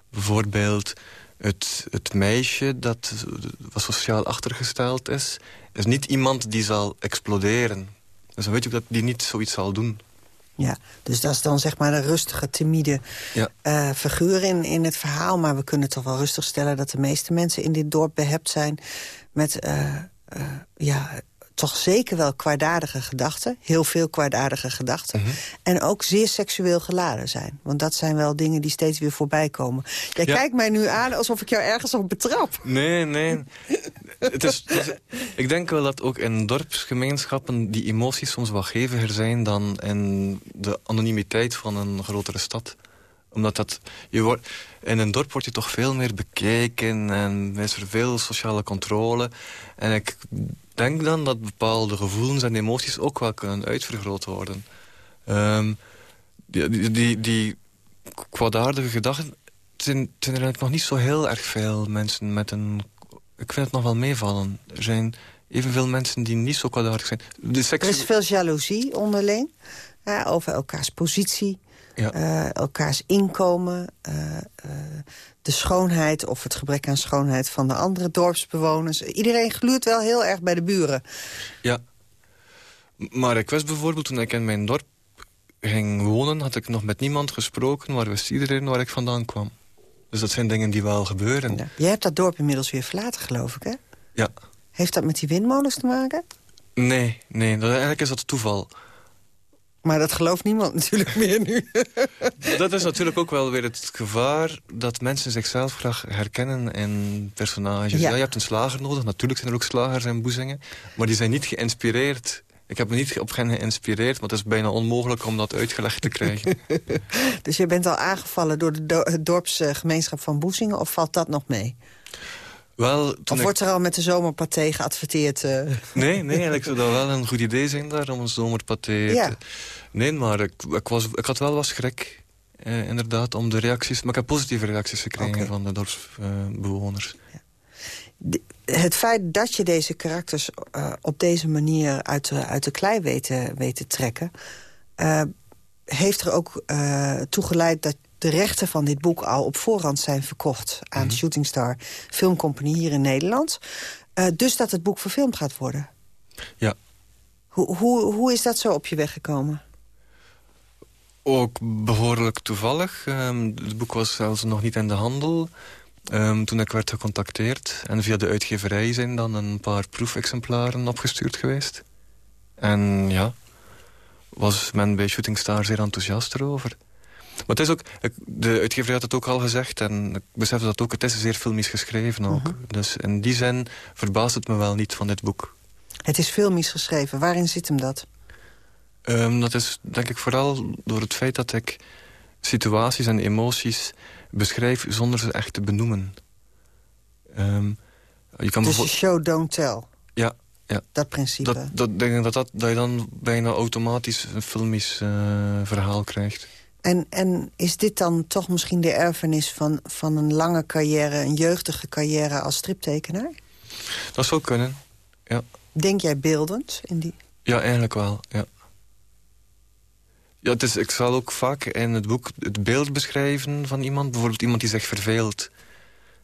Speaker 9: Bijvoorbeeld het, het meisje dat wat sociaal achtergesteld is... is niet iemand die zal exploderen. Dus dan weet je dat die niet zoiets zal doen.
Speaker 8: Ja, dus dat is dan zeg maar de rustige, timide
Speaker 9: ja.
Speaker 8: uh, figuur in, in het verhaal. Maar we kunnen toch wel rustig stellen dat de meeste mensen in dit dorp behept zijn... met uh, uh, ja, toch zeker wel kwaadaardige gedachten. Heel veel kwaadaardige gedachten.
Speaker 9: Mhm.
Speaker 8: En ook zeer seksueel geladen zijn. Want dat zijn wel dingen die steeds weer voorbij komen. Jij
Speaker 9: Ja.
Speaker 8: kijkt mij nu aan alsof ik jou ergens op betrap.
Speaker 9: Nee, nee. het is, het is- ik denk wel dat ook in dorpsgemeenschappen die emoties soms wat geviger zijn dan in de anonimiteit van een grotere stad. Omdat dat, je wordt, in een dorp word je toch veel meer bekeken en is er veel sociale controle. En ik denk dan dat bepaalde gevoelens en emoties ook wel kunnen uitvergroot worden. Ehm, die, die, die, die kwaadaardige gedachten, zijn, zijn er nog niet zo heel erg veel mensen met een... Ik vind het nog wel meevallen. Er zijn evenveel mensen die niet zo kwaadaardig zijn. De
Speaker 8: Er is veel jaloezie onderling. over elkaars positie.
Speaker 9: Ja.
Speaker 8: eh, elkaars inkomen. eh, de schoonheid of het gebrek aan schoonheid van de andere dorpsbewoners. Iedereen gluurt wel heel erg bij de buren.
Speaker 9: Ja. Maar ik wist bijvoorbeeld, toen ik in mijn dorp ging wonen... had ik nog met niemand gesproken, maar wist iedereen waar ik vandaan kwam. Dus dat zijn dingen die wel gebeuren.
Speaker 8: Je hebt dat dorp inmiddels weer verlaten, geloof ik, hè?
Speaker 9: Ja.
Speaker 8: Heeft dat met die windmolens te maken?
Speaker 9: Nee, nee, dat, eigenlijk is dat toeval.
Speaker 8: Maar dat gelooft niemand natuurlijk meer nu.
Speaker 9: Dat is natuurlijk ook wel weer het gevaar... dat mensen zichzelf graag herkennen in personages.
Speaker 8: Ja.
Speaker 9: Ja. je hebt een slager nodig. Natuurlijk zijn er ook slagers en boezingen. Maar die zijn niet geïnspireerd. Ik heb me niet op hen geïnspireerd... maar het is bijna onmogelijk om dat uitgelegd te krijgen.
Speaker 8: Dus je bent al aangevallen door de do dorpsgemeenschap van Boezingen... of valt dat nog mee?
Speaker 9: Wel,
Speaker 8: Of
Speaker 9: ik-
Speaker 8: wordt er al met de zomerpathé geadverteerd? eh?
Speaker 9: Nee, nee, eigenlijk zou dat wel een goed idee zijn daar om een zomerpathé
Speaker 8: Ja.
Speaker 9: te... Nee, maar ik, ik, was, ik had wel wat schrik, eh, inderdaad, om de reacties... Maar ik heb positieve reacties gekregen van de dorpsbewoners.
Speaker 8: De- het feit dat je deze karakters eh, op deze manier uit de, uit de klei weet te, weet te trekken... eh, heeft er ook toe geleid dat de rechten van dit boek al op voorhand zijn verkocht... aan Shooting Star Filmcompany hier in Nederland. Eh, dus dat het boek verfilmd gaat worden.
Speaker 9: Ja.
Speaker 8: Hoe, hoe, hoe is dat zo op je weg gekomen?
Speaker 9: Ook behoorlijk toevallig. Ehm, het boek was zelfs nog niet in de handel. Ehm, toen ik werd gecontacteerd. En via de uitgeverij zijn dan een paar proefexemplaren opgestuurd geweest. En ja, was men bij Shooting Star zeer enthousiast erover. Maar het is ook, de uitgever had het ook al gezegd... en ik besef dat ook, het is zeer filmisch geschreven ook.
Speaker 8: Mhm.
Speaker 9: Dus in die zin verbaast het me wel niet van dit boek.
Speaker 8: Het is filmisch geschreven. Waarin zit hem dat?
Speaker 9: Ehm, dat is denk ik vooral door het feit dat ik situaties en emoties beschrijf... zonder ze echt te benoemen. Ehm, je kan
Speaker 8: Dus show, don't tell.
Speaker 9: Ja, ja.
Speaker 8: Dat principe.
Speaker 9: Dat, dat, ik denk dat, dat, dat je dan bijna automatisch een filmisch eh, verhaal krijgt.
Speaker 8: En, en is dit dan toch misschien de erfenis van, van een lange carrière... een jeugdige carrière als striptekenaar?
Speaker 9: Dat zou kunnen, ja.
Speaker 8: Denk jij beeldend in die...
Speaker 9: Ja, eigenlijk wel, ja. Ja, het is, ik zal ook vaak in het boek het beeld beschrijven van iemand. Bijvoorbeeld iemand die zich verveelt.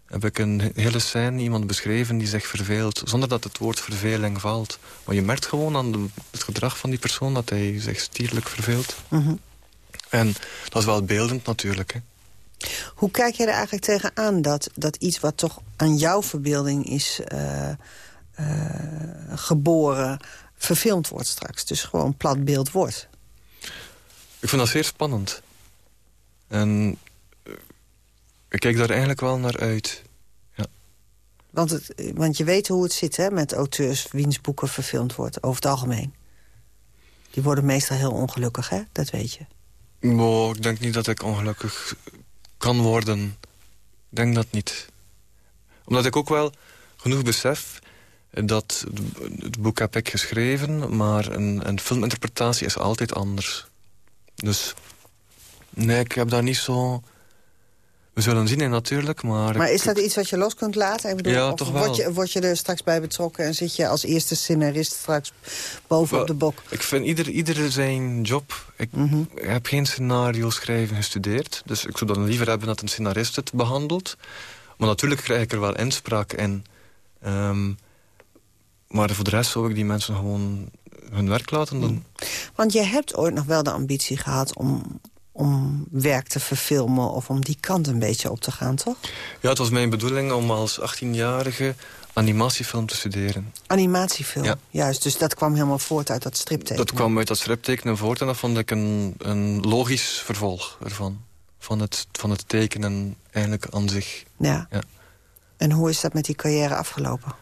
Speaker 9: Heb ik een hele scène iemand beschreven die zich verveelt. Zonder dat het woord verveling valt. Maar je merkt gewoon aan het gedrag van die persoon... dat hij zich stierlijk verveelt.
Speaker 8: Mhm.
Speaker 9: En dat is wel beeldend natuurlijk, hè.
Speaker 8: Hoe kijk jij er eigenlijk tegenaan dat, dat iets wat toch aan jouw verbeelding is eh, eh, geboren... verfilmd wordt straks? Dus gewoon plat beeld wordt.
Speaker 9: Ik vind dat zeer spannend. En eh, ik kijk daar eigenlijk wel naar uit.
Speaker 8: Want, het, want je weet hoe het zit hè, met auteurs wiens boeken verfilmd wordt, over het algemeen. Die worden meestal heel ongelukkig, hè? Dat weet je.
Speaker 9: Maar ik denk niet dat ik ongelukkig kan worden. Ik denk dat niet. Omdat ik ook wel genoeg besef dat het boek heb ik geschreven... maar een, een filminterpretatie is altijd anders. Dus nee, ik heb daar niet zo... We zullen zien, natuurlijk, maar...
Speaker 8: Maar is dat iets wat je los kunt laten? Ik bedoel,
Speaker 9: Ja,
Speaker 8: of
Speaker 9: toch
Speaker 8: word
Speaker 9: wel.
Speaker 8: je, word je er straks bij betrokken en zit je als eerste scenarist straks boven op de bok?
Speaker 9: Ik vind ieder, ieder zijn job. Ik
Speaker 8: Mhm.
Speaker 9: heb geen scenario schrijven gestudeerd. Dus ik zou dan liever hebben dat een scenarist het behandelt. Maar natuurlijk krijg ik er wel inspraak in. Ehm, maar voor de rest zou ik die mensen gewoon hun werk laten doen.
Speaker 8: Want je hebt ooit nog wel de ambitie gehad om, om werk te verfilmen... of om die kant een beetje op te gaan, toch?
Speaker 9: Ja, het was mijn bedoeling om als 18-jarige animatiefilm te studeren.
Speaker 8: Animatiefilm,
Speaker 9: Ja.
Speaker 8: juist. Dus dat kwam helemaal voort uit dat striptekenen.
Speaker 9: Dat kwam uit dat striptekenen voort en dat vond ik een, een logisch vervolg ervan. Van het, van het tekenen eigenlijk aan zich.
Speaker 8: Ja.
Speaker 9: Ja.
Speaker 8: En hoe is dat met die carrière afgelopen?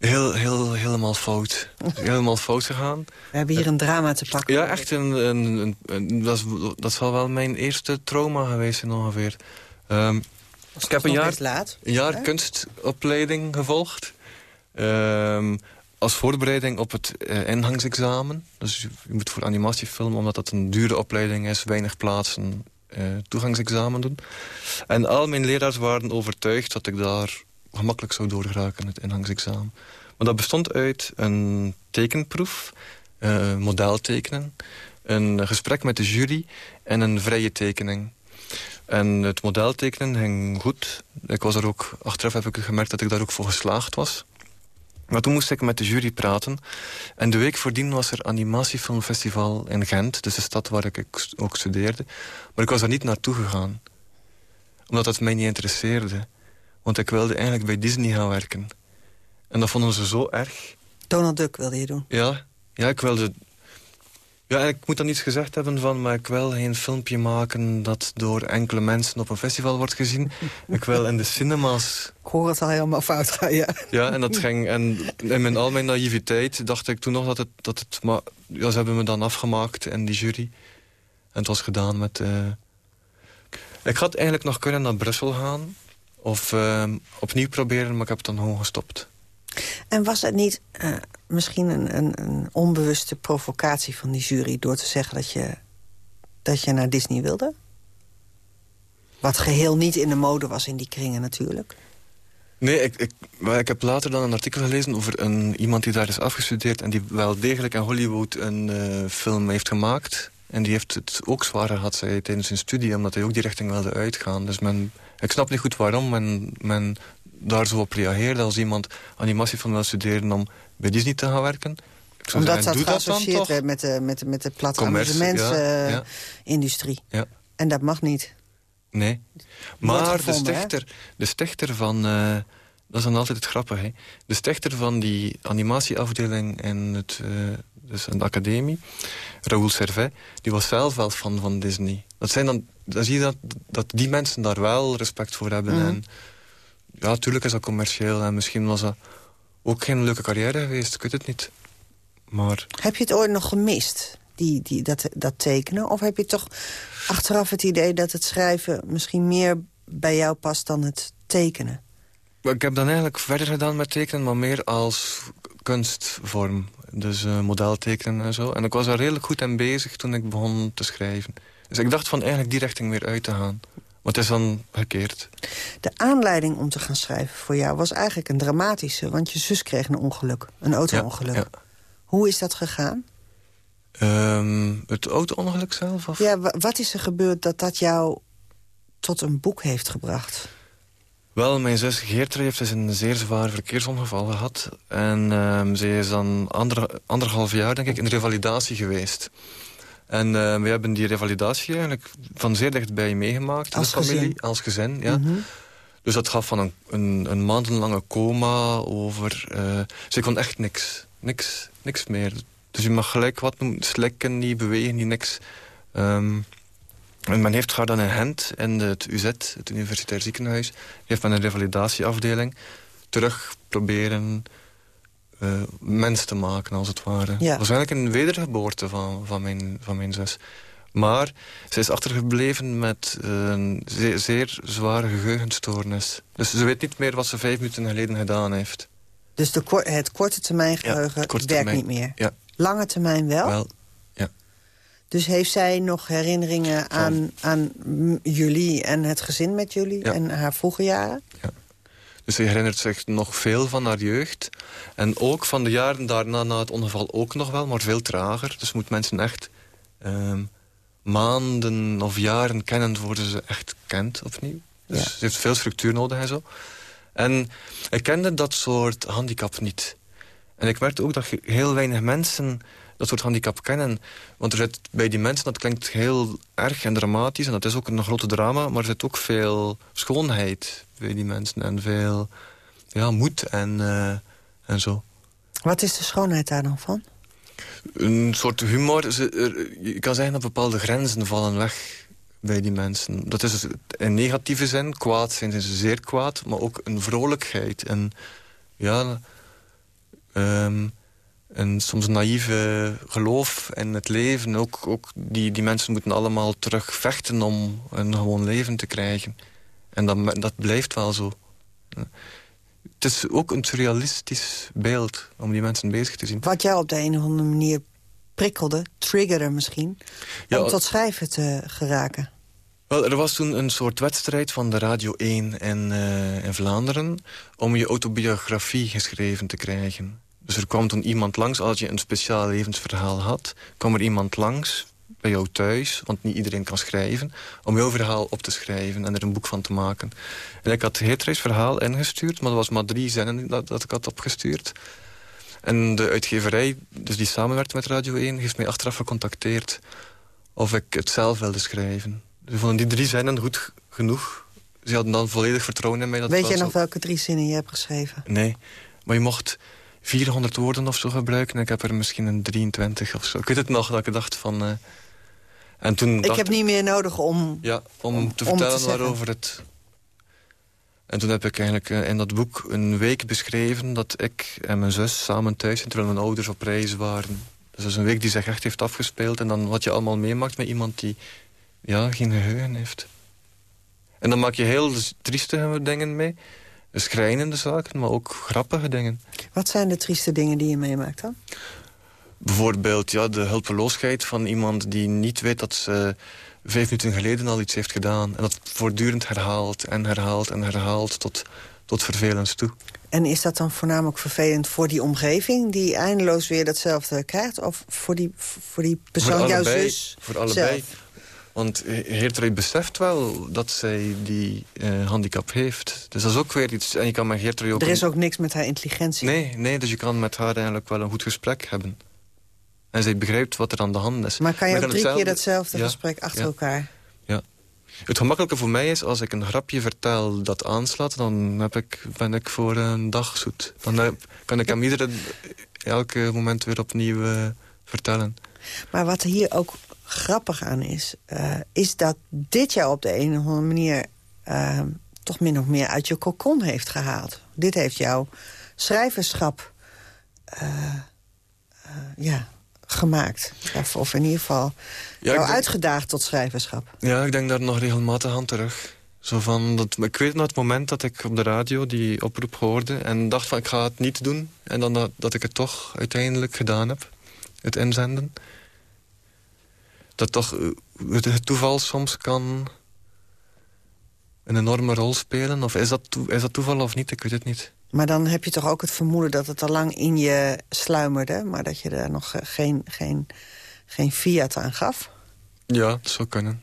Speaker 9: Heel, heel, helemaal fout. helemaal fout gegaan.
Speaker 8: We hebben hier een drama te pakken.
Speaker 9: Ja, echt. Een, een, een, een- dat, is, dat zal wel mijn eerste trauma geweest ongeveer. Ehm, ik heb een jaar,
Speaker 8: laat,
Speaker 9: een jaar
Speaker 8: hè?
Speaker 9: kunstopleiding gevolgd. Ehm, als voorbereiding op het eh, ingangsexamen. Dus je moet voor animatiefilm, omdat dat een dure opleiding is... weinig plaatsen eh, toegangsexamen doen. En al mijn leraars waren overtuigd dat ik daar gemakkelijk zou doorgeraken... het ingangsexamen. Maar dat bestond uit een tekenproef, eh modeltekenen... een gesprek met de jury en een vrije tekening. En het modeltekenen ging goed. Ik was er ook, achteraf heb ik gemerkt dat ik daar ook voor geslaagd was. Maar toen moest ik met de jury praten. En de week voordien was er animatiefilmfestival in Gent. Dus de stad waar ik ook studeerde. Maar ik was daar niet naartoe gegaan. Omdat dat mij niet interesseerde. Want ik wilde eigenlijk bij Disney gaan werken. En dat vonden ze zo erg.
Speaker 8: Donald Duck wilde je doen.
Speaker 9: Ja, ja ik wilde... Ja, en ik moet dan iets gezegd hebben van... maar ik wil geen filmpje maken dat door enkele mensen op een festival wordt gezien. ik wil in de cinema's...
Speaker 8: Ik hoor het al helemaal fout gaan, ja.
Speaker 9: Ja, en dat ging... En in mijn, al mijn naïviteit dacht ik toen nog dat het... Dat het maar ja, ze hebben me dan afgemaakt in die jury. En het was gedaan met... eh, Ik had eigenlijk nog kunnen naar Brussel gaan. Of eh, opnieuw proberen, maar ik heb het dan gewoon gestopt.
Speaker 8: En was het niet eh, misschien een, een, een onbewuste provocatie van die jury... door te zeggen dat je, dat je naar Disney wilde? Wat geheel niet in de mode was in die kringen natuurlijk.
Speaker 9: Nee, ik, ik, maar ik heb later dan een artikel gelezen over een, iemand die daar is afgestudeerd... en die wel degelijk in Hollywood een eh, film heeft gemaakt. En die heeft het ook zwaar gehad, tijdens zijn studie... omdat hij ook die richting wilde uitgaan. Dus men, ik snap niet goed waarom men, men daar zo op reageerde... als iemand animatiefilm wil studeren om bij Disney te gaan werken.
Speaker 8: Omdat dat geassocieerd werd met de, met de, met de platte
Speaker 9: Commercie, ja, ja.
Speaker 8: amusementsindustrie.
Speaker 9: Ja.
Speaker 8: En dat mag niet.
Speaker 9: Nee. Maar de
Speaker 8: hè?
Speaker 9: stichter, de stichter van... eh, dat is dan altijd het grappige. Hè? De stichter van die animatieafdeling in, het, eh, dus in de academie... Raoul Servet, die was zelf wel fan van Disney. Dat zijn dan, dan zie je dat, dat die mensen daar wel respect voor hebben.
Speaker 8: Mhm.
Speaker 9: En ja, natuurlijk is dat commercieel. En misschien was dat ook geen leuke carrière geweest. Ik weet het niet. Maar
Speaker 8: Heb je het ooit nog gemist, die, die, dat, dat tekenen? Of heb je toch achteraf het idee dat het schrijven misschien meer bij jou past dan het tekenen?
Speaker 9: Ik heb dan eigenlijk verder gedaan met tekenen, maar meer als kunstvorm. Dus eh modeltekenen en zo. En ik was daar redelijk goed aan bezig toen ik begon te schrijven. Dus ik dacht van eigenlijk die richting weer uit te gaan. Maar het is dan gekeerd.
Speaker 8: De aanleiding om te gaan schrijven voor jou was eigenlijk een dramatische... want je zus kreeg een ongeluk, een auto-ongeluk.
Speaker 9: Ja,
Speaker 8: Hoe is dat gegaan?
Speaker 9: Ehm, het auto-ongeluk zelf? Of?
Speaker 8: Ja, wa- wat is er gebeurd dat dat jou tot een boek heeft gebracht?
Speaker 9: Wel, mijn zus Geertrui heeft dus een zeer zwaar verkeersongeval gehad. En ehm, ze is dan ander, anderhalf jaar, denk ik, in revalidatie geweest. En eh, we hebben die revalidatie eigenlijk van zeer dichtbij meegemaakt.
Speaker 8: Als
Speaker 9: de familie,
Speaker 8: gezin?
Speaker 9: als gezin, ja.
Speaker 8: Mhm.
Speaker 9: Dus dat gaf van een, een, een maandenlange coma over... eh, ze kon echt niks. Niks, niks meer. Dus je mag gelijk wat doen, slikken, niet bewegen, niet niks. Ehm, en men heeft haar dan in Gent, in het UZ, het Universitair Ziekenhuis... heeft men een revalidatieafdeling terug proberen eh, mens te maken, als het ware.
Speaker 8: Ja.
Speaker 9: Dat was eigenlijk een wedergeboorte van, van, mijn, van mijn zus. Maar ze is achtergebleven met een zeer, zeer zware geheugenstoornis. Dus ze weet niet meer wat ze vijf minuten geleden gedaan heeft.
Speaker 8: Dus de het korte termijn geheugen
Speaker 9: korte
Speaker 8: werkt
Speaker 9: termijn.
Speaker 8: niet meer.
Speaker 9: Ja,
Speaker 8: Lange termijn wel?
Speaker 9: wel.
Speaker 8: Dus heeft zij nog herinneringen aan, aan jullie en het gezin met jullie...
Speaker 9: Ja.
Speaker 8: en haar vroege jaren?
Speaker 9: Dus ze herinnert zich nog veel van haar jeugd. En ook van de jaren daarna, na het ongeval ook nog wel, maar veel trager. Dus moet mensen echt ehm, maanden of jaren kennen voordat ze echt kent opnieuw. Dus
Speaker 8: Ja.
Speaker 9: ze heeft veel structuur nodig en zo. En ik kende dat soort handicap niet. En ik merkte ook dat heel weinig mensen dat soort handicap kennen. Want er zit bij die mensen, dat klinkt heel erg en dramatisch... en dat is ook een grote drama, maar er zit ook veel schoonheid bij die mensen... en veel ja, moed en, eh, en zo.
Speaker 8: Wat is de schoonheid daar dan van?
Speaker 9: Een soort humor. Je kan zeggen dat bepaalde grenzen vallen weg bij die mensen. Dat is dus in negatieve zin. Kwaad zijn ze zeer kwaad. Maar ook een vrolijkheid. En ja... ehm, een soms naïeve geloof in het leven. Ook, ook die, die mensen moeten allemaal terug vechten om een gewoon leven te krijgen. En dat, dat blijft wel zo. Het is ook een surrealistisch beeld om die mensen bezig te zien.
Speaker 8: Wat jou op de een of andere manier prikkelde, triggerde misschien...
Speaker 9: Ja,
Speaker 8: om tot schrijven te geraken.
Speaker 9: Wel, er was toen een soort wedstrijd van de Radio 1 in, eh, in Vlaanderen... om je autobiografie geschreven te krijgen. Dus er kwam toen iemand langs, als je een speciaal levensverhaal had... kwam er iemand langs bij jou thuis, want niet iedereen kan schrijven... om jouw verhaal op te schrijven en er een boek van te maken. En ik had Heetreis verhaal ingestuurd, maar dat was maar drie zinnen dat, dat ik had opgestuurd. En de uitgeverij, dus die samenwerkte met Radio 1... heeft mij achteraf gecontacteerd of ik het zelf wilde schrijven. Ze vonden die drie zinnen goed genoeg. Ze hadden dan volledig vertrouwen in mij. Dat
Speaker 8: Weet jij
Speaker 9: wel
Speaker 8: nog welke drie zinnen je hebt geschreven?
Speaker 9: Nee, maar je mocht 400 woorden of zo gebruiken. En ik heb er misschien een 23 of zo. Ik weet het nog, dat ik dacht van... eh, en toen
Speaker 8: Ik
Speaker 9: dacht
Speaker 8: heb niet meer nodig om...
Speaker 9: Ja, om,
Speaker 8: om-
Speaker 9: te
Speaker 8: om te
Speaker 9: vertellen waarover het... En toen heb ik eigenlijk eh, in dat boek een week beschreven... dat ik en mijn zus samen thuis zijn terwijl mijn ouders op reis waren. Dus dat is een week die zich echt heeft afgespeeld. En dan wat je allemaal meemaakt met iemand die ja, geen geheugen heeft. En dan maak je heel triestige dingen mee. Schrijnende zaken, maar ook grappige dingen.
Speaker 8: Wat zijn de trieste dingen die je meemaakt dan?
Speaker 9: Bijvoorbeeld ja, de hulpeloosheid van iemand die niet weet dat ze vijf minuten geleden al iets heeft gedaan. En dat voortdurend herhaalt en herhaalt en herhaalt tot, tot vervelens toe.
Speaker 8: En is dat dan voornamelijk vervelend voor die omgeving... die eindeloos weer datzelfde krijgt? Of voor die, voor die persoon,
Speaker 9: voor
Speaker 8: jouw
Speaker 9: allebei,
Speaker 8: zus
Speaker 9: Voor allebei.
Speaker 8: zelf?
Speaker 9: Want Geertrui beseft wel dat zij die eh, handicap heeft. Dus dat is ook weer iets... En je kan met Geertrui ook...
Speaker 8: Er is ook niks met haar intelligentie.
Speaker 9: Nee, nee, dus je kan met haar eigenlijk wel een goed gesprek hebben. En zij begrijpt wat er aan de hand is.
Speaker 8: Maar kan je ook drie keer
Speaker 9: hetzelfde-
Speaker 8: datzelfde
Speaker 9: Ja,
Speaker 8: gesprek achter
Speaker 9: ja.
Speaker 8: elkaar?
Speaker 9: Ja. Het gemakkelijke voor mij is, als ik een grapje vertel dat aanslaat... dan heb ik, ben ik voor een dag zoet. Dan heb- kan ik hem iedere, elke moment weer opnieuw eh, vertellen.
Speaker 8: Maar wat hier ook grappig aan is... Uh, is dat dit jou op de een of andere manier... Uh, toch min of meer uit je kokon heeft gehaald. Dit heeft jouw schrijverschap uh, ja, gemaakt. Of, of, in ieder geval ja, jou uitgedaagd tot schrijverschap.
Speaker 9: Ja, ik denk daar nog regelmatig aan terug. Zo van dat, ik weet nog het moment dat ik op de radio die oproep hoorde... en dacht van ik ga het niet doen. En dan dat, dat ik het toch uiteindelijk gedaan heb. Het inzenden. Dat toch eh, het toeval soms kan een enorme rol spelen. Of is dat, is dat toeval of niet? Ik weet het niet.
Speaker 8: Maar dan heb je toch ook het vermoeden dat het al lang in je sluimerde... maar dat je daar nog eh, geen, geen, geen fiat aan gaf?
Speaker 9: Ja, dat zou kunnen.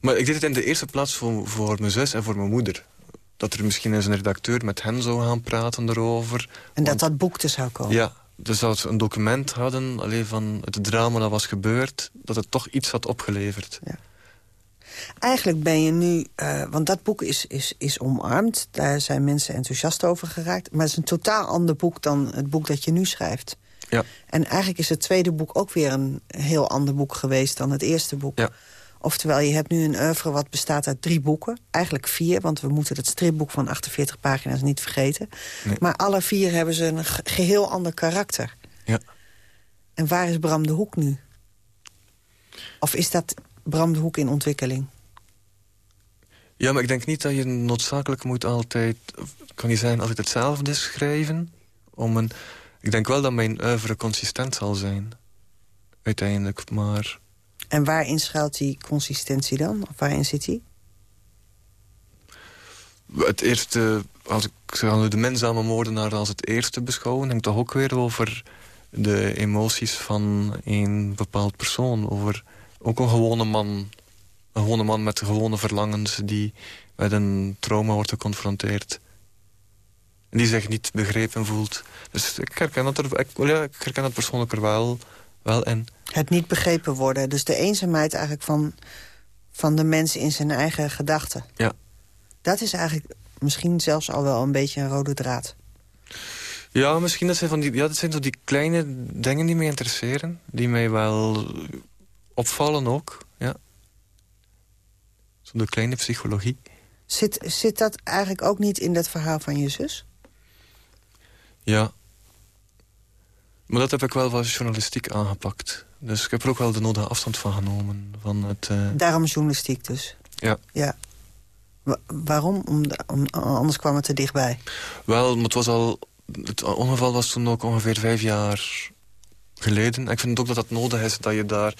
Speaker 9: Maar ik deed het in de eerste plaats voor, voor mijn zus en voor mijn moeder. Dat er misschien eens een redacteur met hen zou gaan praten erover.
Speaker 8: En dat dat boek er zou komen?
Speaker 9: Ja, dus als we een document hadden alleen van het drama dat was gebeurd... dat het toch iets had opgeleverd. Ja.
Speaker 8: Eigenlijk ben je nu, uh, want dat boek is, is, is omarmd. Daar zijn mensen enthousiast over geraakt. Maar het is een totaal ander boek dan het boek dat je nu schrijft.
Speaker 9: Ja.
Speaker 8: En eigenlijk is het tweede boek ook weer een heel ander boek geweest dan het eerste boek.
Speaker 9: Ja.
Speaker 8: Oftewel, je hebt nu een oeuvre wat bestaat uit drie boeken. Eigenlijk vier, want we moeten het stripboek van 48 pagina's niet vergeten. Maar alle vier hebben ze een geheel ander karakter.
Speaker 9: Ja.
Speaker 8: En waar is Bram de Hoek nu? Of is dat Bram de Hoek in ontwikkeling?
Speaker 9: Ja, maar ik denk niet dat je noodzakelijk moet altijd... kan niet zijn altijd hetzelfde schrijven. Om een, ik denk wel dat mijn oeuvre consistent zal zijn. Uiteindelijk, maar...
Speaker 8: En waarin schuilt die consistentie dan? Of waarin zit die?
Speaker 9: Het eerste, als ik zou de menzame moordenaar als het eerste beschouwen... denk toch ook weer over de emoties van een bepaald persoon. Over ook een gewone man. Een gewone man met gewone verlangens... die met een trauma wordt geconfronteerd. Die zich niet begrepen voelt. Dus ik herken dat, er, ik, ja, ik herken dat persoonlijk er wel, wel in.
Speaker 8: Het niet begrepen worden. Dus de eenzaamheid eigenlijk van, van de mens in zijn eigen gedachten.
Speaker 9: Ja.
Speaker 8: Dat is eigenlijk misschien zelfs al wel een beetje een rode draad.
Speaker 9: Ja, misschien dat zijn, van die, ja, dat zijn zo die kleine dingen die mij interesseren. Die mij wel opvallen ook. Ja. Zo de kleine psychologie.
Speaker 8: Zit, zit dat eigenlijk ook niet in dat verhaal van je zus?
Speaker 9: Ja. Maar dat heb ik wel wat journalistiek aangepakt. Dus ik heb er ook wel de nodige afstand van genomen. Van het, uh...
Speaker 8: Daarom journalistiek dus?
Speaker 9: Ja.
Speaker 8: ja. waarom? Om, om, anders kwam het er dichtbij.
Speaker 9: Wel, het was al... Het ongeval was toen ook ongeveer vijf jaar geleden. En ik vind ook dat dat nodig is dat je daar...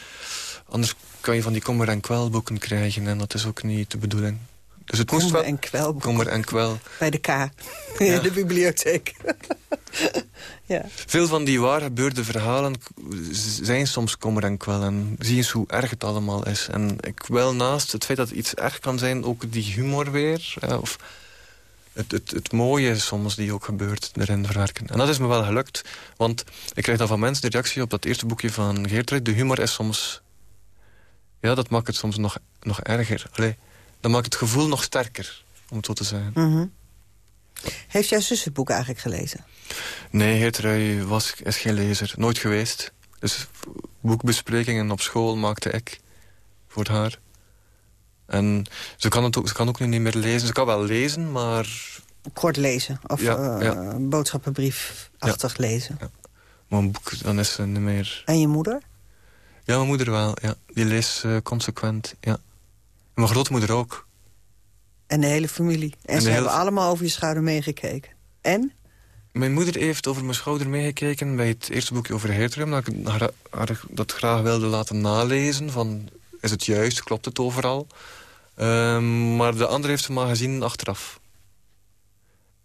Speaker 9: Anders kan je van die kommer- en kwelboeken krijgen. En dat is ook niet de bedoeling. Dus het
Speaker 8: moest wel... en kwel.
Speaker 9: Kommer en kwel.
Speaker 8: Bij de K. In de bibliotheek. ja.
Speaker 9: Veel van die waar gebeurde verhalen zijn soms kommer en kwel. En zie eens hoe erg het allemaal is. En ik wil naast het feit dat iets erg kan zijn... ook die humor weer. of het, het, het mooie soms die ook gebeurt erin verwerken. En dat is me wel gelukt. Want ik krijg dan van mensen de reactie op dat eerste boekje van Geertruid. De humor is soms... Ja, dat maakt het soms nog, nog erger. Allee, dat maakt het gevoel nog sterker, om het zo te zeggen.
Speaker 8: Mm Heeft jouw zus het boek eigenlijk gelezen?
Speaker 9: Nee, Geertrui was, is geen lezer. Nooit geweest. Dus boekbesprekingen op school maakte ik voor haar. En ze kan, het ook, ze kan ook nu niet meer lezen. Ze kan wel lezen, maar...
Speaker 8: Kort lezen? Of ja, uh, ja. boodschappenbriefachtig ja. lezen?
Speaker 9: Maar een boek, dan is ze niet meer...
Speaker 8: En je moeder?
Speaker 9: Ja, mijn moeder wel. Ja. Die leest uh, consequent, ja. En mijn grootmoeder ook.
Speaker 8: En de hele familie. En, en ze hebben allemaal over je schouder meegekeken. En?
Speaker 9: Mijn moeder heeft over mijn schouder meegekeken bij het eerste boekje over Heertrum. Dat ik haar, haar, dat graag wilde laten nalezen. Van, is het juist? Klopt het overal? Um, maar de andere heeft ze maar gezien achteraf.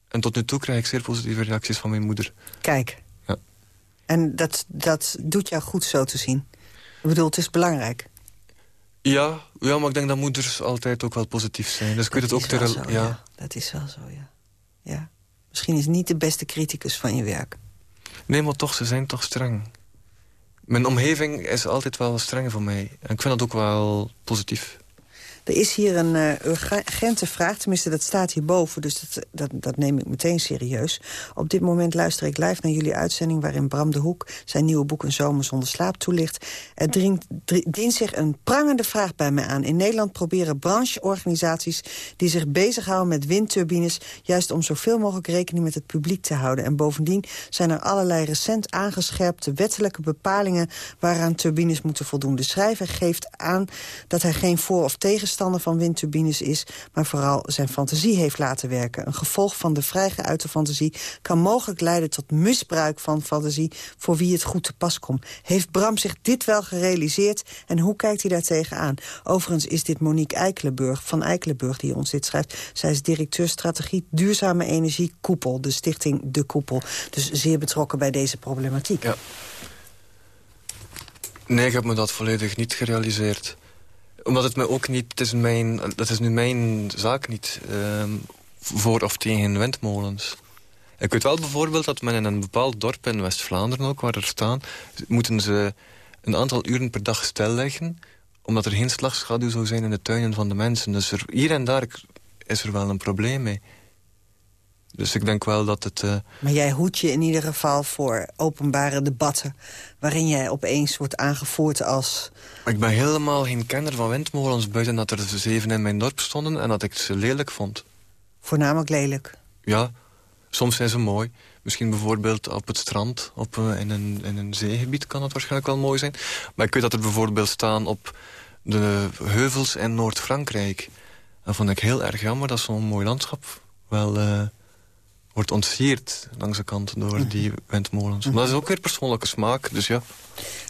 Speaker 9: En tot nu toe krijg ik zeer positieve reacties van mijn moeder.
Speaker 8: Kijk.
Speaker 9: Ja.
Speaker 8: En dat, dat doet jou goed zo te zien? Ik bedoel, het is belangrijk.
Speaker 9: Ja, ja, maar ik denk dat moeders altijd ook wel positief zijn. Dus ik weet het ook.
Speaker 8: Zo, ja. Dat is wel zo, ja. ja. Misschien is niet de beste criticus van je werk.
Speaker 9: Nee, maar toch, ze zijn toch streng. Mijn omgeving is altijd wel streng voor mij. En ik vind dat ook wel positief.
Speaker 8: Er is hier een uh, urgente vraag, tenminste dat staat hierboven... dus dat, dat, dat neem ik meteen serieus. Op dit moment luister ik live naar jullie uitzending... waarin Bram de Hoek zijn nieuwe boek Een Zomer zonder slaap toelicht. Er dringt, dient zich een prangende vraag bij mij aan. In Nederland proberen brancheorganisaties die zich bezighouden met windturbines... juist om zoveel mogelijk rekening met het publiek te houden. En bovendien zijn er allerlei recent aangescherpte wettelijke bepalingen... waaraan turbines moeten voldoen. De schrijver geeft aan dat hij geen voor- of tegenstander van windturbines is... maar vooral zijn fantasie heeft laten werken. Een gevolg van de vrijgeuite fantasie kan mogelijk leiden tot misbruik van fantasie... voor wie het goed te pas komt. Heeft Bram zich dit wel gerealiseerd en hoe kijkt hij daar tegenaan? Overigens is dit Monique Eikelenburg van Eikelenburg die ons dit schrijft. Zij is directeur strategie duurzame energie Koepel, de stichting De Koepel. Dus zeer betrokken bij deze problematiek.
Speaker 9: Ja. Nee, ik heb me dat volledig niet gerealiseerd. Omdat het me ook niet... Mijn, dat is nu mijn zaak niet. Uh, voor of tegen windmolens. Ik weet wel bijvoorbeeld dat men in een bepaald dorp in West-Vlaanderen ook... waar er staan, moeten ze een aantal uren per dag stilleggen... omdat er geen slagschaduw zou zijn in de tuinen van de mensen. Dus er, hier en daar is er wel een probleem mee. Dus ik denk wel dat het... Uh...
Speaker 8: Maar jij hoedt je in ieder geval voor openbare debatten... waarin jij opeens wordt aangevoerd als...
Speaker 9: Ik ben helemaal geen kenner van windmolens... buiten dat er zeven in mijn dorp stonden en dat ik ze lelijk vond.
Speaker 8: Voornamelijk lelijk?
Speaker 9: Ja, soms zijn ze mooi. Misschien bijvoorbeeld op het strand, op, uh, in, een, in een zeegebied kan het waarschijnlijk wel mooi zijn. Maar ik weet dat er bijvoorbeeld staan op de heuvels in Noord-Frankrijk. Dat vond ik heel erg jammer dat zo'n mooi landschap wel... Uh, wordt ontsierd langs de kant door mhm. die windmolens. Maar dat is ook weer persoonlijke smaak, dus ja.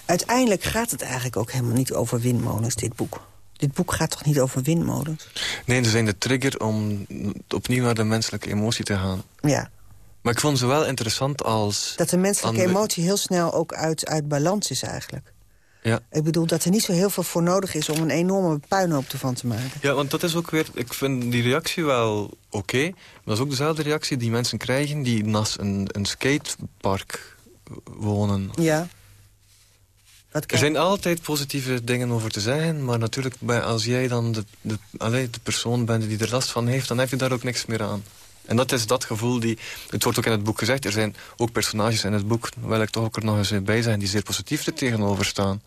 Speaker 8: Uiteindelijk gaat het eigenlijk ook helemaal niet over windmolens, dit boek. Dit boek gaat toch niet over windmolens?
Speaker 9: Nee, ze zijn de trigger om opnieuw naar de menselijke emotie te gaan.
Speaker 8: Ja.
Speaker 9: Maar ik vond ze wel interessant als...
Speaker 8: Dat de menselijke emotie heel snel ook uit, uit balans is eigenlijk.
Speaker 9: Ja.
Speaker 8: Ik bedoel dat er niet zo heel veel voor nodig is om een enorme puinhoop ervan te maken.
Speaker 9: Ja, want dat is ook weer... Ik vind die reactie wel oké. maar dat is ook dezelfde reactie die mensen krijgen... die naast een, een skatepark wonen.
Speaker 8: Ja.
Speaker 9: Er zijn altijd positieve dingen over te zeggen... maar natuurlijk, als jij dan de, de, allez, de persoon bent die er last van heeft... dan heb je daar ook niks meer aan. En dat is dat gevoel die... Het wordt ook in het boek gezegd. Er zijn ook personages in het boek... wil ik toch ook er nog eens bij zijn... die zeer positief er tegenover staan.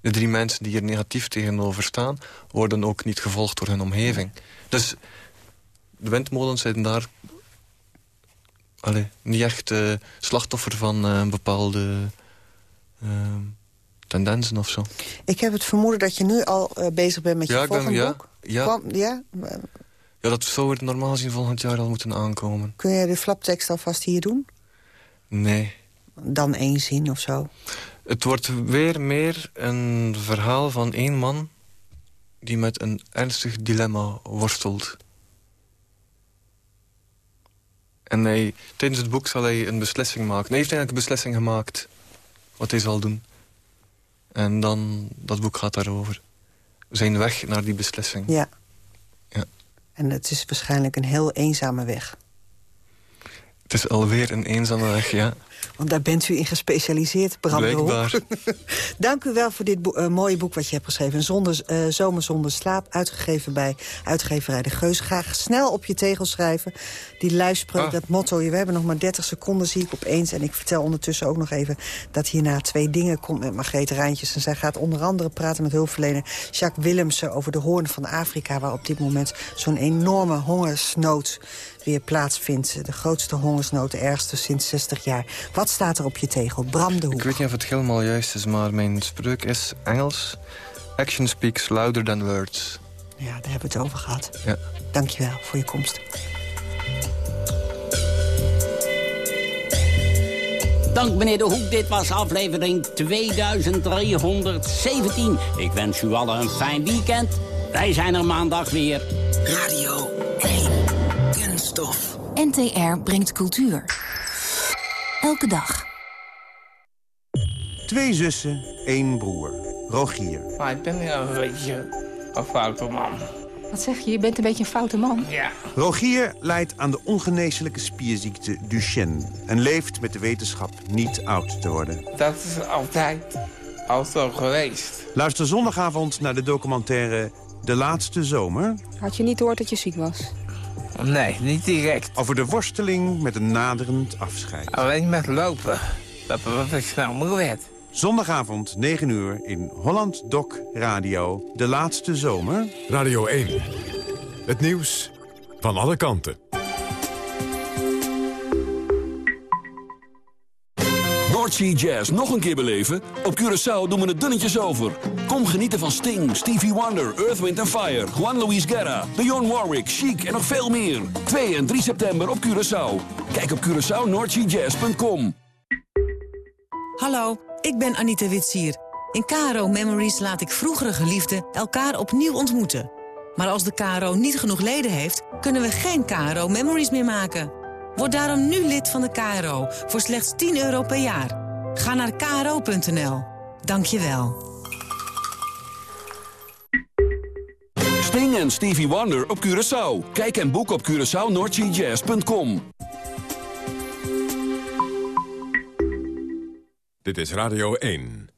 Speaker 9: De drie mensen die er negatief tegenover staan... worden ook niet gevolgd door hun omgeving. Dus de windmolens zijn daar... Allez, niet echt uh, slachtoffer van uh, een bepaalde... Uh, tendensen of zo.
Speaker 8: Ik heb het vermoeden dat je nu al bezig bent met je volgende
Speaker 9: ja,
Speaker 8: boek.
Speaker 9: Ja,
Speaker 8: Kwam, ja?
Speaker 9: Ja, dat zou er normaal gezien volgend jaar al moeten aankomen.
Speaker 8: Kun je de flaptekst alvast hier doen?
Speaker 9: Nee.
Speaker 8: Dan één zin of zo?
Speaker 9: Het wordt weer meer een verhaal van één man... die met een ernstig dilemma worstelt. En hij, tijdens het boek zal hij een beslissing maken. Hij heeft eigenlijk een beslissing gemaakt wat hij zal doen. En dan, dat boek gaat daarover. Zijn weg naar die beslissing.
Speaker 8: Ja. En het is waarschijnlijk een heel eenzame weg.
Speaker 9: Het is alweer een eenzame weg, ja.
Speaker 8: Want daar bent u in gespecialiseerd,
Speaker 9: Blijkbaar.
Speaker 8: Dank u wel voor dit uh, mooie boek wat je hebt geschreven. Zonder, uh, Zomer zonder slaap, uitgegeven bij uitgeverij De Geus. Graag snel op je tegel schrijven. Die lijfspreuk, ah. dat motto. We hebben nog maar 30 seconden, zie ik opeens. En ik vertel ondertussen ook nog even dat hierna twee dingen komt met Margreet Rijntjes. En zij gaat onder andere praten met hulpverlener Jacques Willemsen... over de hoorn van Afrika, waar op dit moment zo'n enorme hongersnood weer plaatsvindt. De grootste hongersnood, de ergste sinds 60 jaar. Wat staat er op je tegel? Bram de Hoek.
Speaker 9: Ik weet niet of het helemaal juist is, maar mijn spreuk is Engels. Action speaks louder than words.
Speaker 8: Ja, daar hebben we het over gehad.
Speaker 9: Ja.
Speaker 8: Dankjewel voor je komst.
Speaker 7: Dank meneer De Hoek, dit was aflevering 2317. Ik wens u allen een fijn weekend. Wij zijn er maandag weer.
Speaker 12: Radio 1. NTR brengt cultuur. Elke dag.
Speaker 14: Twee zussen, één broer. Rogier.
Speaker 15: Maar ik ben een beetje een foute man.
Speaker 16: Wat zeg je? Je bent een beetje een foute man?
Speaker 15: Ja.
Speaker 14: Rogier lijdt aan de ongeneeslijke spierziekte Duchenne... en leeft met de wetenschap niet oud te worden.
Speaker 15: Dat is altijd al zo geweest.
Speaker 14: Luister zondagavond naar de documentaire De laatste zomer.
Speaker 16: Had je niet gehoord dat je ziek was?
Speaker 15: Nee, niet direct.
Speaker 14: Over de worsteling met een naderend afscheid.
Speaker 15: Alleen met lopen. Dat wat ik snel moe werd.
Speaker 14: Zondagavond, 9 uur, in Holland Doc Radio. De laatste zomer.
Speaker 6: Radio 1. Het nieuws van alle kanten.
Speaker 5: Jazz nog een keer beleven? Op Curaçao doen we het dunnetjes over. Kom genieten van Sting, Stevie Wonder, Earth, Wind Fire... Juan Luis Guerra, Dionne Warwick, Chic en nog veel meer. 2 en 3 september op Curaçao. Kijk op CuraçaoNoordseaJazz.com.
Speaker 17: Hallo, ik ben Anita Witsier. In KRO Memories laat ik vroegere geliefden elkaar opnieuw ontmoeten. Maar als de KRO niet genoeg leden heeft, kunnen we geen KRO Memories meer maken. Word daarom nu lid van de KRO voor slechts 10 euro per jaar. Ga naar kro.nl. Dank je wel.
Speaker 5: Sting en Stevie Wonder op Curaçao. Kijk en boek op CuraçaoNoordseaJazz.com.
Speaker 6: Dit is Radio 1.